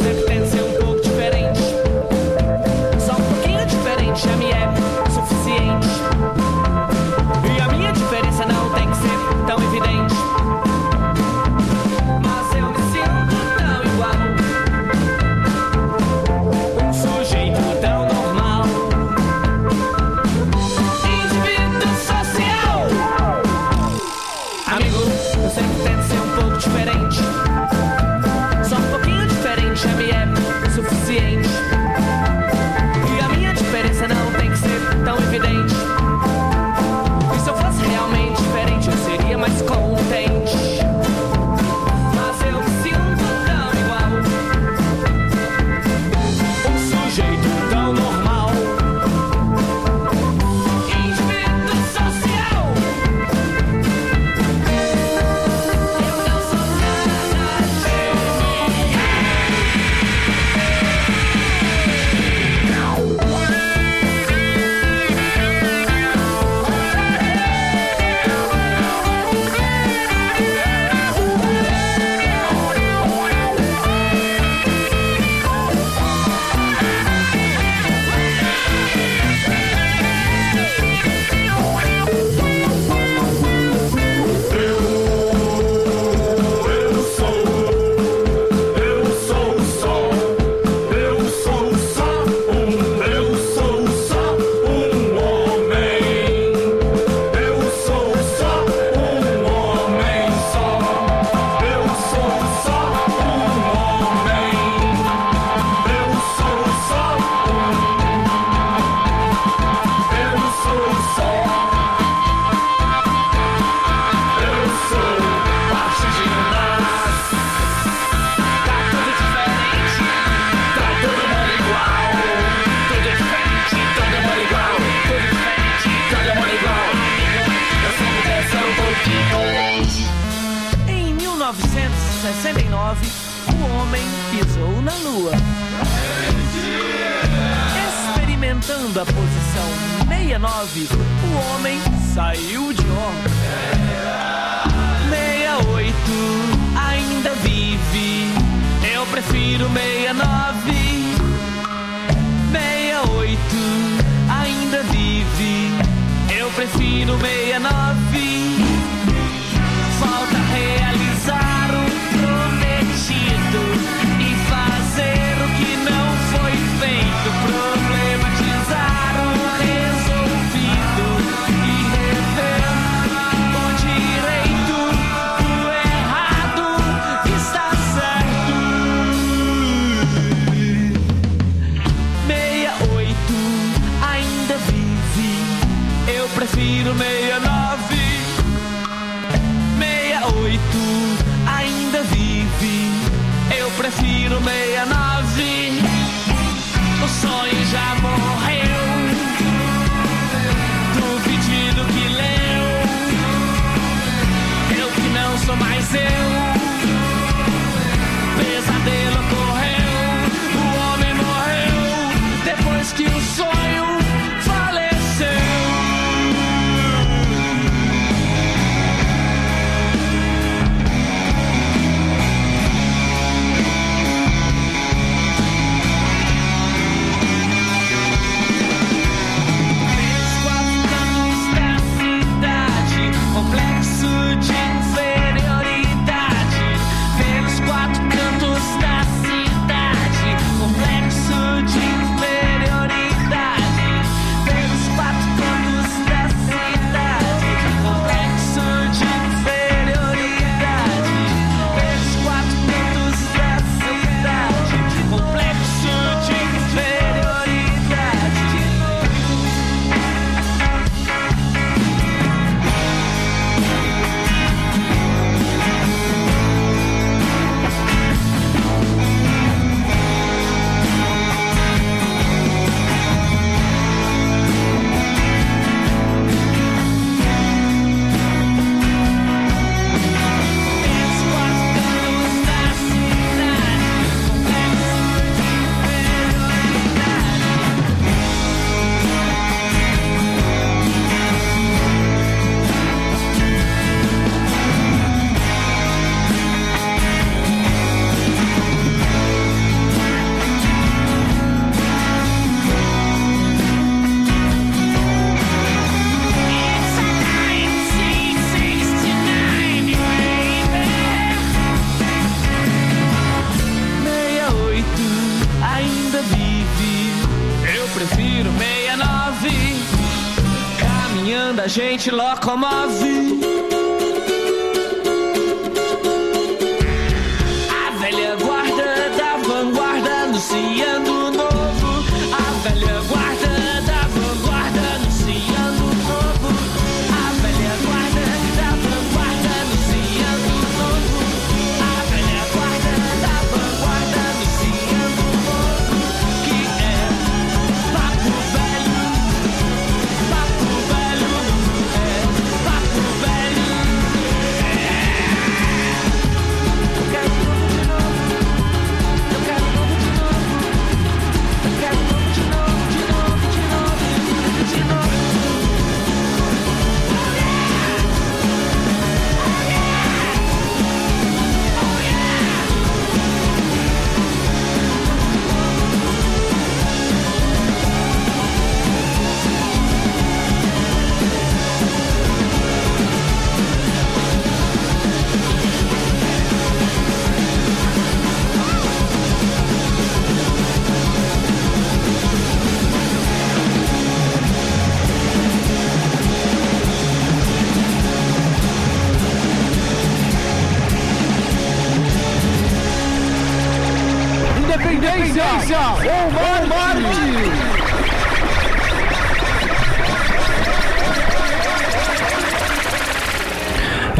Independência ou Marte!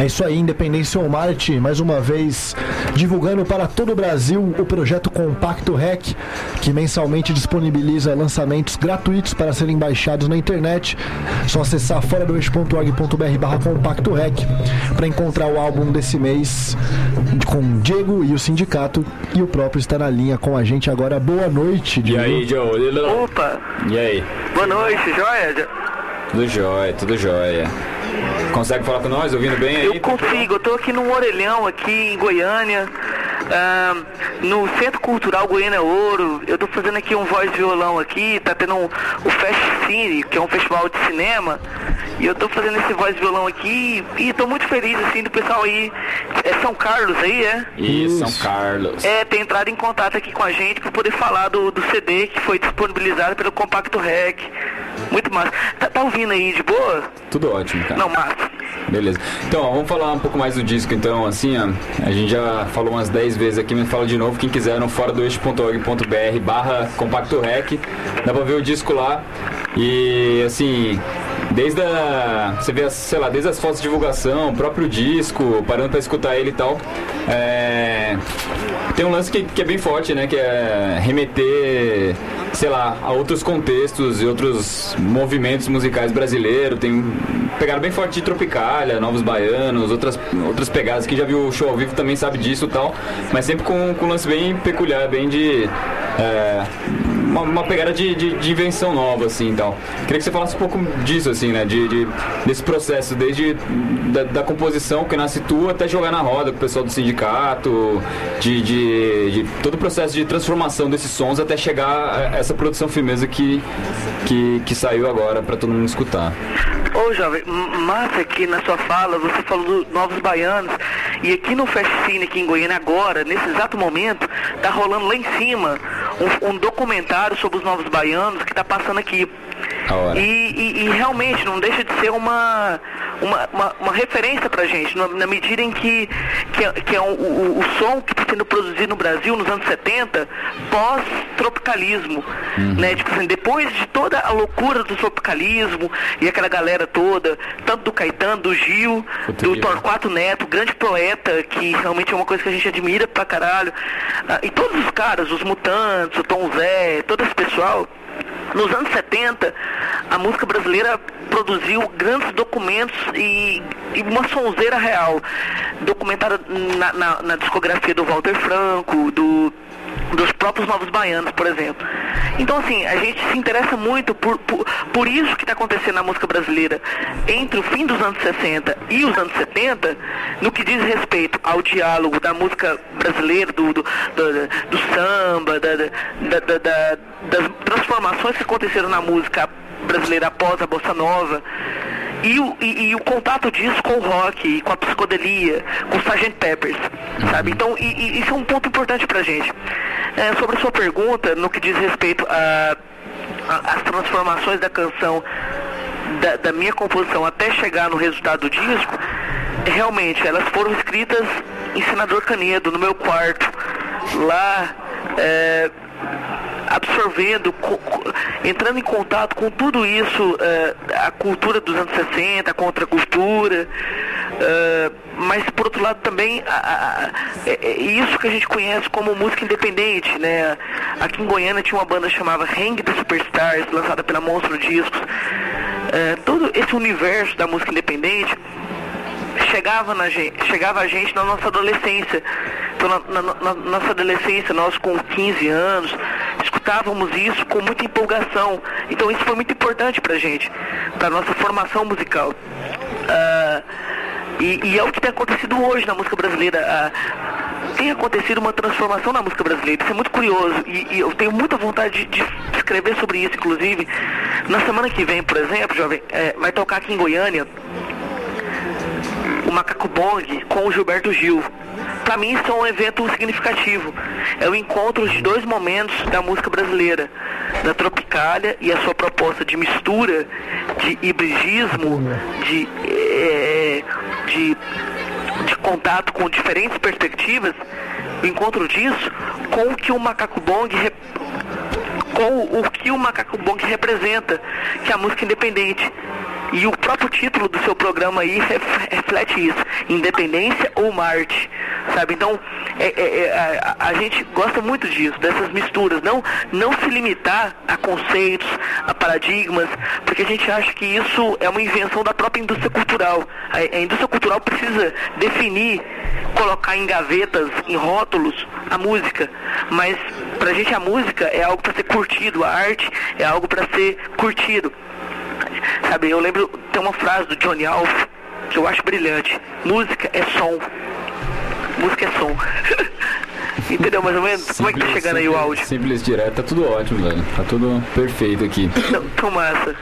É isso aí, Independência ou Marte, mais uma vez divulgando para todo o Brasil o projeto Compacto Rec, que mensalmente disponibiliza lançamentos gratuitos para serem baixados na internet. Só acessar fora do eixo.org.br barra Compacto Rec para encontrar o álbum desse mês com Diego e o sindicato e o próprio está na linha com a gente agora. Boa noite, E Diego. aí, Joe? Opa, E aí? boa noite, joia? Tudo jóia, tudo jóia. Consegue falar com nós, ouvindo bem aí? Eu consigo, eu tô aqui num orelhão aqui em Goiânia, no Centro Cultural Goiânia Ouro. Eu tô fazendo aqui um voz violão aqui, tá tendo um, o Fest Cine, que é um festival de cinema. E eu tô fazendo esse voz violão aqui e tô muito feliz assim do pessoal aí. É São Carlos aí, é? Isso, São Carlos. É, ter entrado em contato aqui com a gente para poder falar do, do CD que foi disponibilizado pelo Compacto Rec. Muito massa. Tá, tá ouvindo aí de boa? Tudo ótimo, cara. Não, massa. Beleza. Então, ó, vamos falar um pouco mais do disco, então, assim, ó, a gente já falou umas 10 vezes aqui, mas fala de novo, quem quiser no fora do eixo.org.br barra compacto rec, dá pra ver o disco lá. E, assim, desde a, você vê, sei lá, desde as fotos de divulgação, o próprio disco, parando pra escutar ele e tal, é, tem um lance que, que é bem forte, né, que é remeter sei lá, a outros contextos e outros movimentos musicais brasileiros. Tem pegada bem forte de Tropicália, Novos Baianos, outras, outras pegadas. Quem já viu o show ao vivo também sabe disso e tal. Mas sempre com, com um lance bem peculiar, bem de. é, uma, uma pegada de, de, de invenção nova, assim, então. Queria que você falasse um pouco disso, assim, né? De, de- desse processo, desde da, da composição que nasce tu até jogar na roda com o pessoal do sindicato, de, de, todo o processo de transformação desses sons até chegar a essa produção firmeza que, que, que saiu agora pra todo mundo escutar. Ô jovem, massa aqui na sua fala, você falou do Novos Baianos, e aqui no Fest Cine, aqui em Goiânia, agora, nesse exato momento, tá rolando lá em cima um, um documentário sobre os Novos Baianos que tá passando aqui. E, e- e realmente não deixa de ser uma, uma, uma, uma referência pra gente, na, na medida em que, que, é- que é o, o, o som que está sendo produzido no Brasil nos anos 70, pós-tropicalismo. Né? Tipo assim, depois de toda a loucura do tropicalismo e aquela galera toda, tanto do Caetano, do Gil, do Torquato Neto, grande poeta, que realmente é uma coisa que a gente admira pra caralho. Ah, e todos os caras, os mutantes, o Tom Zé, todo esse pessoal. Nos anos 70, a música brasileira produziu grandes documentos e, e uma sonzeira real, documentada na, na- na discografia do Walter Franco, do, dos próprios Novos Baianos, por exemplo. Então, assim, a gente se interessa muito por, por, por isso que está acontecendo na música brasileira entre o fim dos anos 60 e os anos 70, no que diz respeito ao diálogo da música brasileira, do, do, do, do samba, da, da, da- da- das transformações que aconteceram na música brasileira após a Bossa Nova. E o, e, e o contato disso com o rock, com a psicodelia, com o Sgt. Peppers, sabe? Então, e, isso é um ponto importante pra gente. É, sobre a sua pergunta, no que diz respeito as transformações da canção da, da minha composição até chegar no resultado do disco, realmente elas foram escritas em Senador Canedo, no meu quarto, lá é, absorvendo, entrando em contato com tudo isso, é, a cultura dos anos 60, a contracultura, é, mas por outro lado também a- a- a- é- é isso que a gente conhece como música independente, né? Aqui em Goiânia tinha uma banda chamada Hang the Superstars, lançada pela Monstro Discos. É, todo esse universo da música independente chegava, na gente, chegava a gente na nossa adolescência. Então, na, na- na nossa adolescência, nós com 15 anos, escutávamos isso com muita empolgação. Então, isso foi muito importante pra gente, pra nossa formação musical. Ah, e, e é o que tem acontecido hoje na música brasileira. Ah, tem acontecido uma transformação na música brasileira. Isso é muito curioso. E, e eu tenho muita vontade de, de escrever sobre isso, inclusive. Na semana que vem, por exemplo, jovem, eh, vai tocar aqui em Goiânia o Macaco Bong com o Gilberto Gil. Para mim isso é um evento significativo. É o encontro de dois momentos da música brasileira, da Tropicália e a sua proposta de mistura, de hibridismo, de, eh, de, de contato com diferentes perspectivas, o encontro disso com o que o Macaco Bong rep- com o que o Macaco Bong representa, que é a música independente. E o próprio título do seu programa aí ref- reflete isso, Independência ou Marte, sabe? Então, é- é- é, a, a gente gosta muito disso, dessas misturas, não, não se limitar a conceitos, a paradigmas, porque a gente acha que isso é uma invenção da própria indústria cultural. A, a indústria cultural precisa definir, colocar em gavetas, em rótulos, a música, mas pra gente a música é algo para ser curtido, a arte é algo para ser curtido. Sabe, eu lembro, tem uma frase do Johnny Alf que eu acho brilhante. Música é som. Música é som. [laughs] Entendeu mais ou menos? Como é que tá chegando aí o áudio? Simples, direto, tá tudo ótimo, velho. Tá tudo perfeito aqui. Não, tão massa.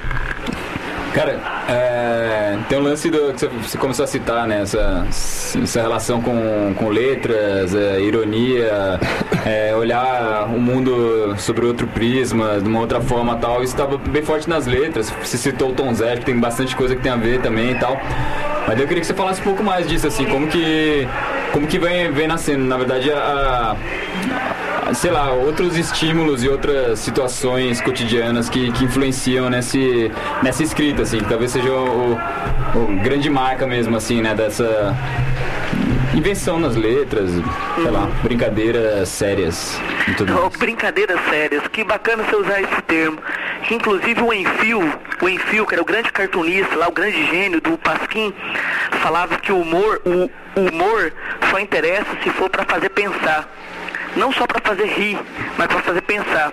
Cara, é, tem um lance do, que você- começou a citar, né? Essa, essa relação com, com letras, é, ironia, é, olhar o mundo sobre outro prisma, de uma outra forma tal. Isso estava bem forte nas letras. Você citou o Tom Zé, que tem bastante coisa que tem a ver também e tal. Mas eu queria que você falasse um pouco mais disso, assim, como que, como que vem, vem nascendo, na verdade, a, a- sei lá, outros estímulos e outras situações cotidianas que, que influenciam nesse, nessa escrita, assim, que talvez seja o, o- grande marca mesmo, assim, né, dessa invenção nas letras, sei lá, brincadeiras sérias e tudo Oh, brincadeiras sérias, que bacana você usar esse termo. Que inclusive o Enfio, o Enfio, que era o grande cartunista lá, o grande gênio do Pasquim, falava que o humor, o humor só interessa se for para fazer pensar. Não só para fazer rir, mas para fazer pensar.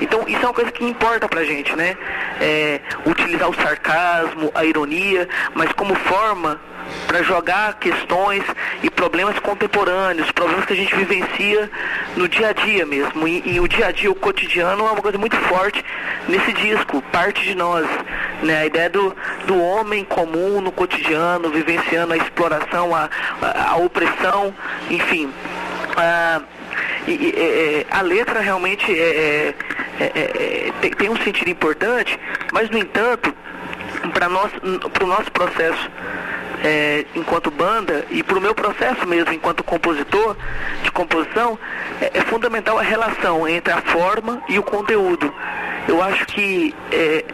Então isso é uma coisa que importa pra gente, né? É, utilizar o sarcasmo, a ironia, mas como forma para jogar questões e problemas contemporâneos, problemas que a gente vivencia no dia a dia mesmo. E, e o dia a dia, o cotidiano é uma coisa muito forte nesse disco, parte de nós. Né? A ideia do, do homem comum no cotidiano, vivenciando a exploração, a, a, a opressão, enfim. Ah, e- e- é, é, a letra realmente é, é, é, tem, tem um sentido importante, mas no entanto, para o nosso processo é, enquanto banda e para o meu processo mesmo enquanto compositor de composição é, é fundamental a relação entre a forma e o conteúdo. Eu acho que é,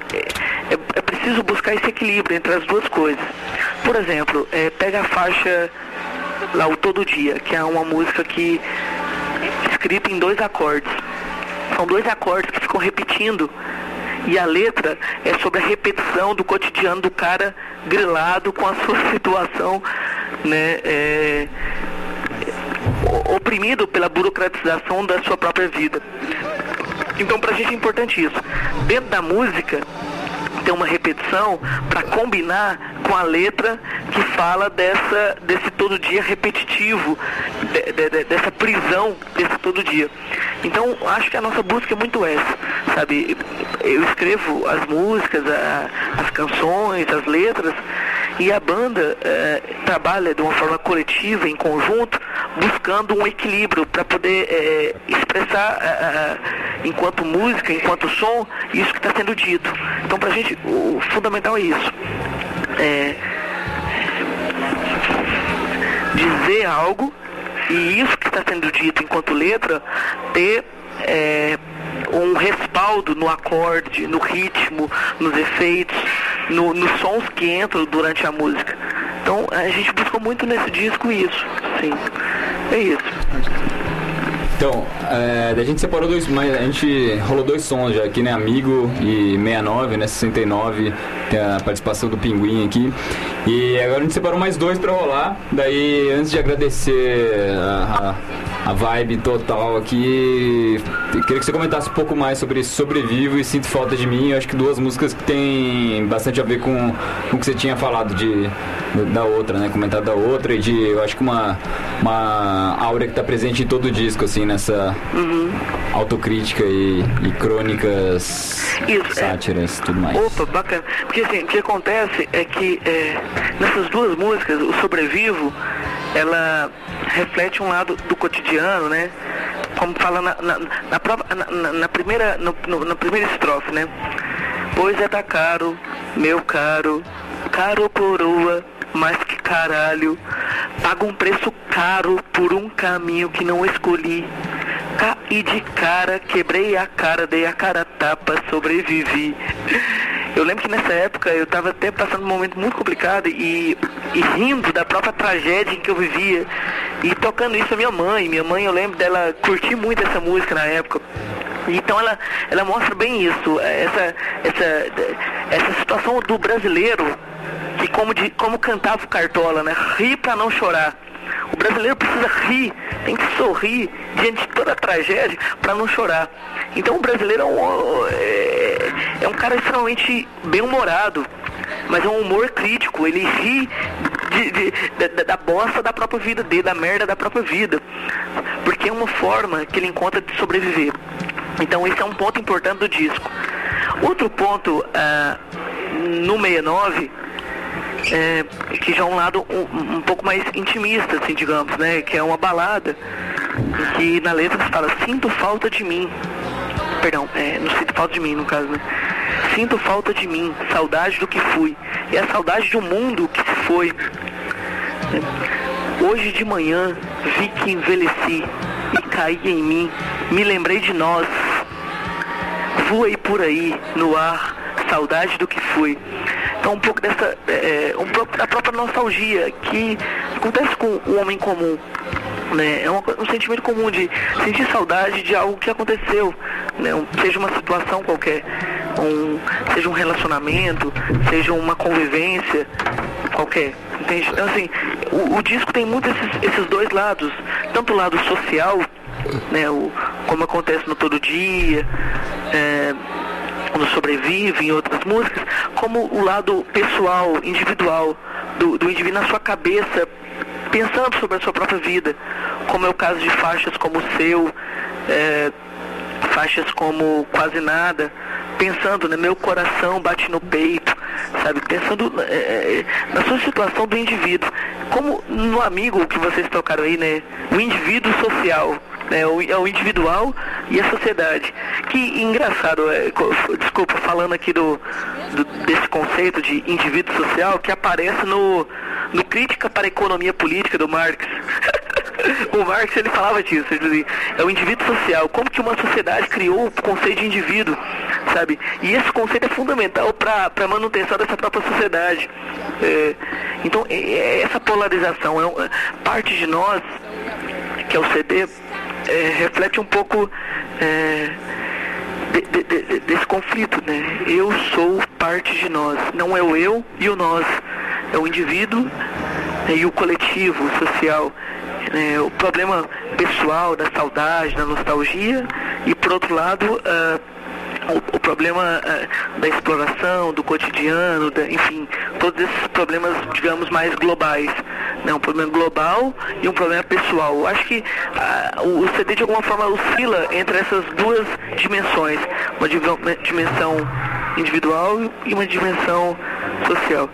é, preciso buscar esse equilíbrio entre as duas coisas. Por exemplo, pega a faixa lá o Todo Dia, que é uma música que escrita em dois acordes. São dois acordes que ficam repetindo. E a letra é sobre a repetição do cotidiano do cara grilado com a [laughs] sua situação, né? é, oprimido pela burocratização da sua própria vida. Então pra gente é importante isso. Dentro da música tem uma repetição para combinar com a letra que fala dessa desse todo dia repetitivo, de- de- dessa prisão desse todo dia. Então acho que a nossa busca é muito essa, sabe? Eu escrevo as músicas, a- as canções, as letras e a banda eh, trabalha de uma forma coletiva, em conjunto, buscando um equilíbrio para poder eh, expressar, eh, enquanto música, enquanto som, isso que está sendo dito. Então pra gente o fundamental é isso. É, dizer algo e isso que está sendo dito enquanto letra ter é, um respaldo no acorde, no ritmo, nos efeitos, no- nos sons que entram durante a música. Então a gente buscou muito nesse disco isso, sim. É isso. Então, é, a gente separou dois, mas a gente rolou dois sons já aqui, né? Amigo e 69, né? 69, tem a participação do Pinguim aqui. E agora a gente separou mais dois pra rolar. Daí, antes de agradecer a, a, a vibe total aqui, queria que você comentasse um pouco mais sobre Sobrevivo e Sinto Falta de Mim. Eu acho que duas músicas que tem bastante a ver com, com o que você tinha falado de, da outra, né? Comentado da outra e de, eu acho que uma, uma aura que tá presente em todo o disco, assim, nessa autocrítica e, e crônicas, Isso, é. sátiras, tudo mais. Opa, bacana. Porque assim, o que acontece é que é, nessas duas músicas, o Sobrevivo, ela reflete um lado do cotidiano, né? Como fala na, na, na, na- na- na primeira, no- no- na primeira estrofe, né? Pois é tá caro, meu caro, caro coroa, mais que caralho. Pago um preço caro por um caminho que não escolhi. Caí de cara, quebrei a cara, dei a cara tapa, sobrevivi. Eu lembro que nessa época eu estava até passando um momento muito complicado e, e rindo da própria tragédia em que eu vivia. E tocando isso a minha mãe. Minha mãe, eu lembro dela curtir muito essa música na época. Então ela, ela mostra bem isso, essa, essa, essa situação do brasileiro que como, de, como cantava o Cartola, né? Rir pra não chorar. O brasileiro precisa rir, tem que sorrir diante de toda a tragédia para não chorar. Então o brasileiro é um, é, é um cara extremamente bem-humorado, mas é um humor crítico, ele ri de- de- da, da- bosta da própria vida dele, da merda da própria vida. Porque é uma forma que ele encontra de sobreviver. Então esse é um ponto importante do disco. Outro ponto ah, no 69 é, que já é um lado um, um pouco mais intimista, assim, digamos, né? Que é uma balada que na letra se fala sinto falta de mim. Perdão, é, não sinto falta de mim no caso, né? Sinto falta de mim, saudade do que fui. E a saudade do mundo que se foi. Hoje de manhã vi que envelheci e caí em mim. Me lembrei de nós. Voei por aí, no ar, saudade do que fui. Então um pouco dessa, é, um pouco da própria nostalgia que acontece com o homem comum. Né? É co- um sentimento comum de sentir saudade de algo que aconteceu, né? Um- seja uma situação qualquer, um, seja um relacionamento, seja uma convivência qualquer. Entende? Então, assim, o, o disco tem muito esses, esses dois lados, tanto o lado social, né? O, como acontece no todo dia, é, no Sobrevive, em outras músicas, como o lado pessoal, individual, do, do indivíduo na sua cabeça, pensando sobre a sua própria vida, como é o caso de faixas como o seu, é, faixas como Quase Nada, pensando, né, meu coração bate no peito, sabe, pensando é, é, na sua situação do indivíduo, como no amigo que vocês tocaram aí, né, o indivíduo social, né, o, é o individual e a sociedade. Que engraçado, é, desculpa, falando aqui do, do- desse conceito de indivíduo social que aparece no, no Crítica para a Economia Política do Marx. [laughs] o Marx ele falava disso, ele dizia, é o indivíduo social, como que uma sociedade criou o conceito de indivíduo, sabe? E esse conceito é fundamental para a manutenção dessa própria sociedade. É, então, é- é essa polarização, é, é parte de nós, que é o CD, é, reflete um pouco de- de- de- desse conflito, né? Eu sou parte de nós, não é o eu e o nós, é o indivíduo né, e o coletivo, o social. Né? o problema pessoal da saudade, da nostalgia e por outro lado ah, o, o problema ah, da exploração, do cotidiano, da- enfim, todos esses problemas, digamos, mais globais. Né? Um problema global e um problema pessoal. Eu acho que ah, o o CD de alguma forma oscila entre essas duas dimensões, uma dimensão individual e uma dimensão social.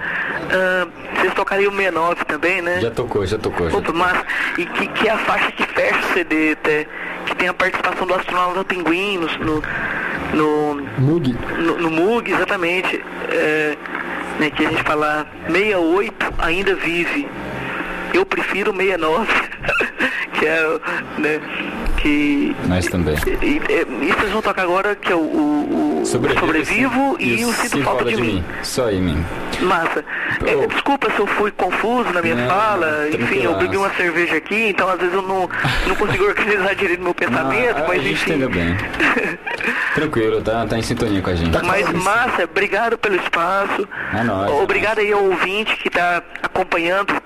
Ah, vocês tocariam o 69 também, né? Já tocou, já tocou. Já Opa, mas e que, que é a faixa que fecha o CD até, que tem a participação do astronauta Pinguim no, no, no Mug. no, no Mug, exatamente, é, né, que a gente fala 68 ainda vive. Eu prefiro 69, [laughs] que é, né, que... Nós também. E, e, isso eles vão tocar agora, que é o, o, o Sobrevivo, e, o Sinto Falta de, mim. Só aí, mim. Massa. É, desculpa se eu fui confuso na minha Não, fala, enfim, eu bebi uma cerveja aqui, então às vezes eu não, não consigo organizar direito meu [laughs] pensamento, a mas gente enfim. entendeu bem. [laughs] Tranquilo, tá, tá em sintonia com a gente. Mas, Márcia, obrigado pelo espaço. É nóis. Obrigado aí ao ouvinte que está acompanhando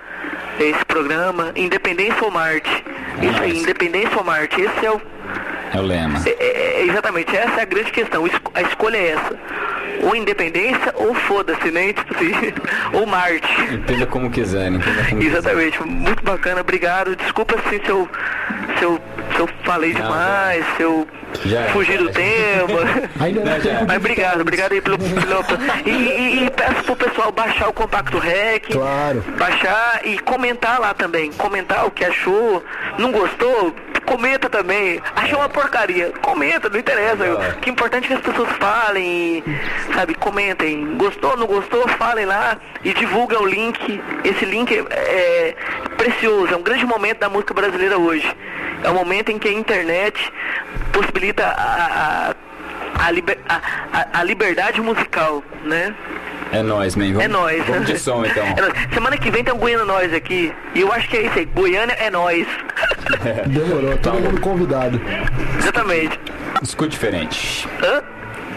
esse programa, Independência ou Marte. Isso aí, Independência ou Marte. Esse é o. É o lema. é- é- exatamente, essa é a grande questão. A escolha é essa. Ou independência ou foda-se, né? Tipo assim, [laughs] ou Marte. Entenda como quiser, entenda como Exatamente, muito bacana, obrigado. Desculpa assim, se eu, se eu, se eu falei demais, se eu Já fugi do já tema. [laughs] Ainda não tem Mas obrigado, obrigado aí pelo. pelo [laughs] e, e- e peço pro pessoal baixar o Compacto Rec. Claro. Baixar e comentar lá também. Comentar o que achou. Não gostou? Comenta também. Achou uma porcaria? Comenta, não interessa. O que é importante é que as pessoas falem, e, sabe, comentem. Gostou, não gostou? Falem lá e divulga o link. Esse link é, é precioso, é um grande momento da música brasileira hoje. É o momento em que a internet possibilita a, a, a, liber- a- a liberdade musical, né? É nóis, man. Vamos, É nóis. Vamos de som, [laughs] então. É. Semana que vem tem um Goiânia Nós aqui. E eu acho que é isso aí. Goiânia é nós. [laughs] Demorou, todo mundo convidado. Exatamente. Escute diferente. Hã?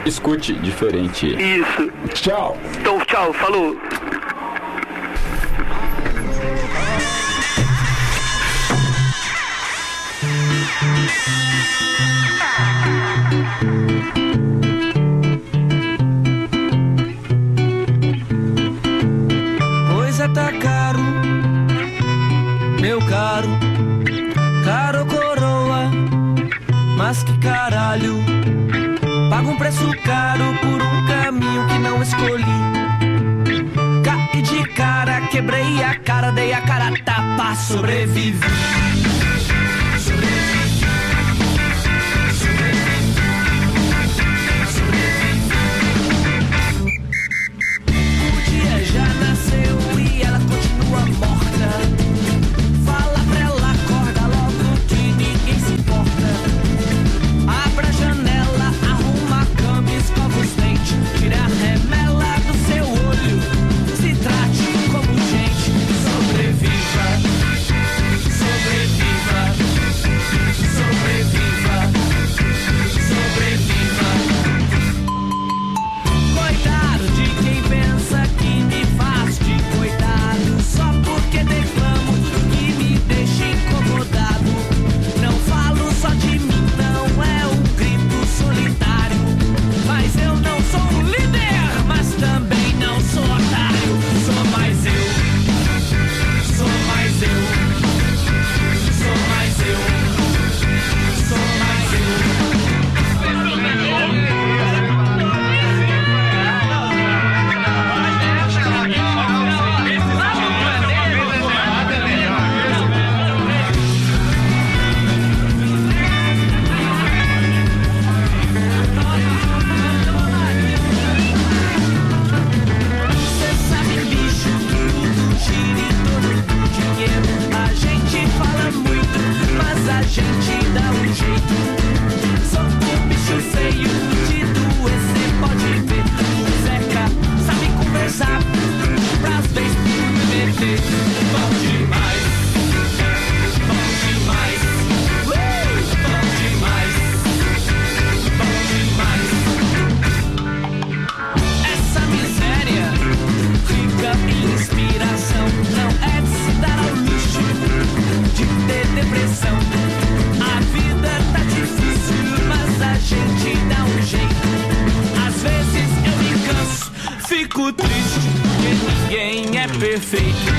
Escute diferente. Isso. Tchau. Então, tchau. Falou. Tá caro, meu caro, caro coroa, mas que caralho. Pago um preço caro por um caminho que não escolhi. Caí de cara, quebrei a cara, dei a cara tapa, sobrevivi. Triste, porque ninguém é perfeito.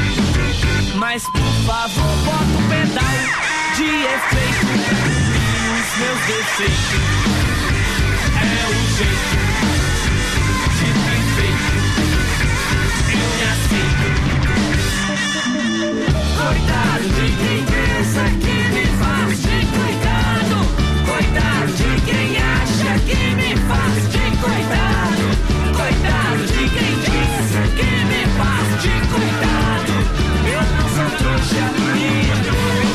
Mas por favor, bota um pedal de efeito os meus defeitos. É o jeito de perfeito. Eu me aceito. Coitado de quem pensa que me faz de coitado. Coitado de quem acha que me faz Quase cuidado de quem diz que me faz de cuidado. Eu não sou trouxa, menino.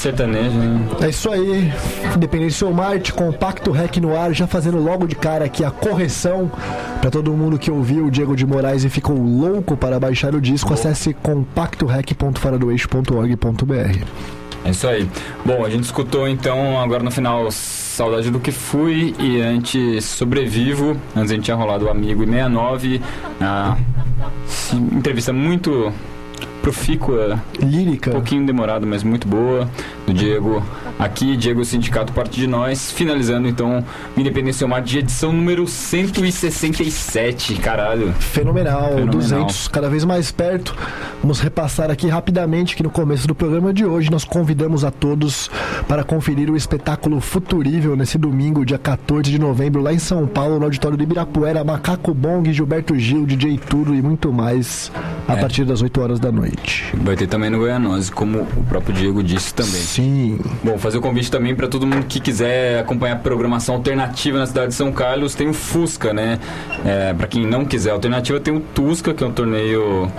Sertanejo, né? É isso aí, Independência ou Marte, Compacto Rec no ar, já fazendo logo de cara aqui a correção para todo mundo que ouviu o Diego de Moraes e ficou louco para baixar o disco, acesse compactorec.faradoeixo.org.br. É isso aí. Bom, a gente escutou então agora no final Saudade do que fui e antes Sobrevivo. Antes a gente tinha rolado o Amigo e 69. A entrevista muito profícua. Lírica. Um pouquinho demorada, mas muito boa. Do Diego aqui, Diego Sindicato Parte de Nós. Finalizando então o Independência Mar de edição número 167. Caralho. Fenomenal, Fenomenal. 200, cada vez mais perto. Vamos repassar aqui rapidamente que no começo do programa de hoje nós convidamos a todos para conferir o espetáculo Futurível nesse domingo, dia 14 de novembro, lá em São Paulo, no auditório de Ibirapuera, Macaco Bong, Gilberto Gil, DJ Tudo e muito mais a É. partir das 8 horas da noite. Vai ter também no Goianose, como o próprio Diego disse também. Sim. Bom, fazer o convite também para todo mundo que quiser acompanhar programação alternativa na cidade de São Carlos. Tem o Fusca, né? É, para quem não quiser alternativa, tem o Tusca, que é um torneio.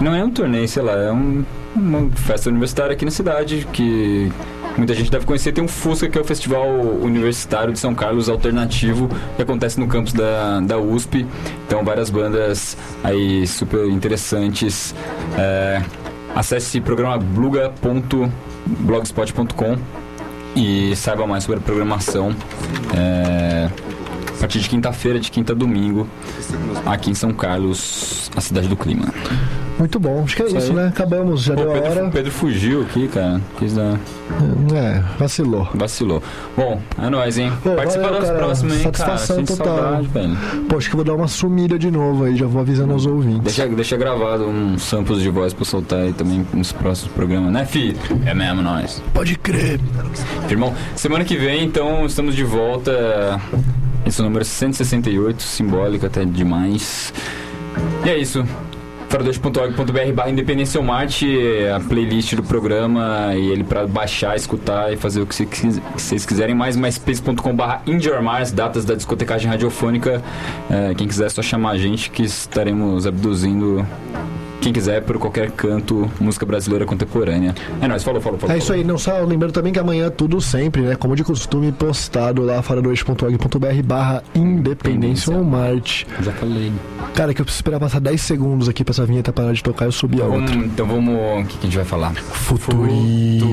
Não é um torneio, sei lá, é um- uma festa universitária aqui na cidade que. Muita gente deve conhecer, tem o Fusca, que é o Festival Universitário de São Carlos Alternativo, que acontece no campus da, da USP. Então, várias bandas aí super interessantes. É, acesse programa bluga.blogspot.com e saiba mais sobre a programação. É, a partir de quinta-feira, de quinta a domingo, aqui em São Carlos, a cidade do clima. Muito bom, acho que é Isso isso, né? Acabamos, já Pô, deu a Pedro, hora. Pedro fugiu aqui, cara. Quis dar. É, vacilou. Vacilou. Bom, é nóis, hein? Pô, Participa valeu, das cara. próximas, hein, Satisfação cara. Total. saudade, velho. Pô, acho que eu vou dar uma sumida de novo aí, já vou avisando aos ouvintes. Deixa, deixa gravado uns samples de voz pra soltar aí também nos próximos programas, né, fi? É mesmo, nós. Pode crer. Firmão, semana que vem, então, estamos de volta. Esse é número 168, simbólico até demais. E é isso. faradois.org.br barra Independência a playlist do programa e ele pra baixar, escutar e fazer o que vocês quiserem mais, myspace.com barra datas da discotecagem radiofônica. É, quem quiser é só chamar a gente que estaremos abduzindo quem quiser por qualquer canto, música brasileira contemporânea. É nóis, falou, falou, falou. É isso aí, não só lembrando também que amanhã tudo sempre, né? Como de costume, postado lá faradois.org.br barra Independência ou Marte. Já falei. Cara, que eu preciso esperar passar 10 segundos aqui pra essa vinheta parar de tocar e eu subir a Vamos- outra. então vamos. O que, que a gente vai falar? Futurível.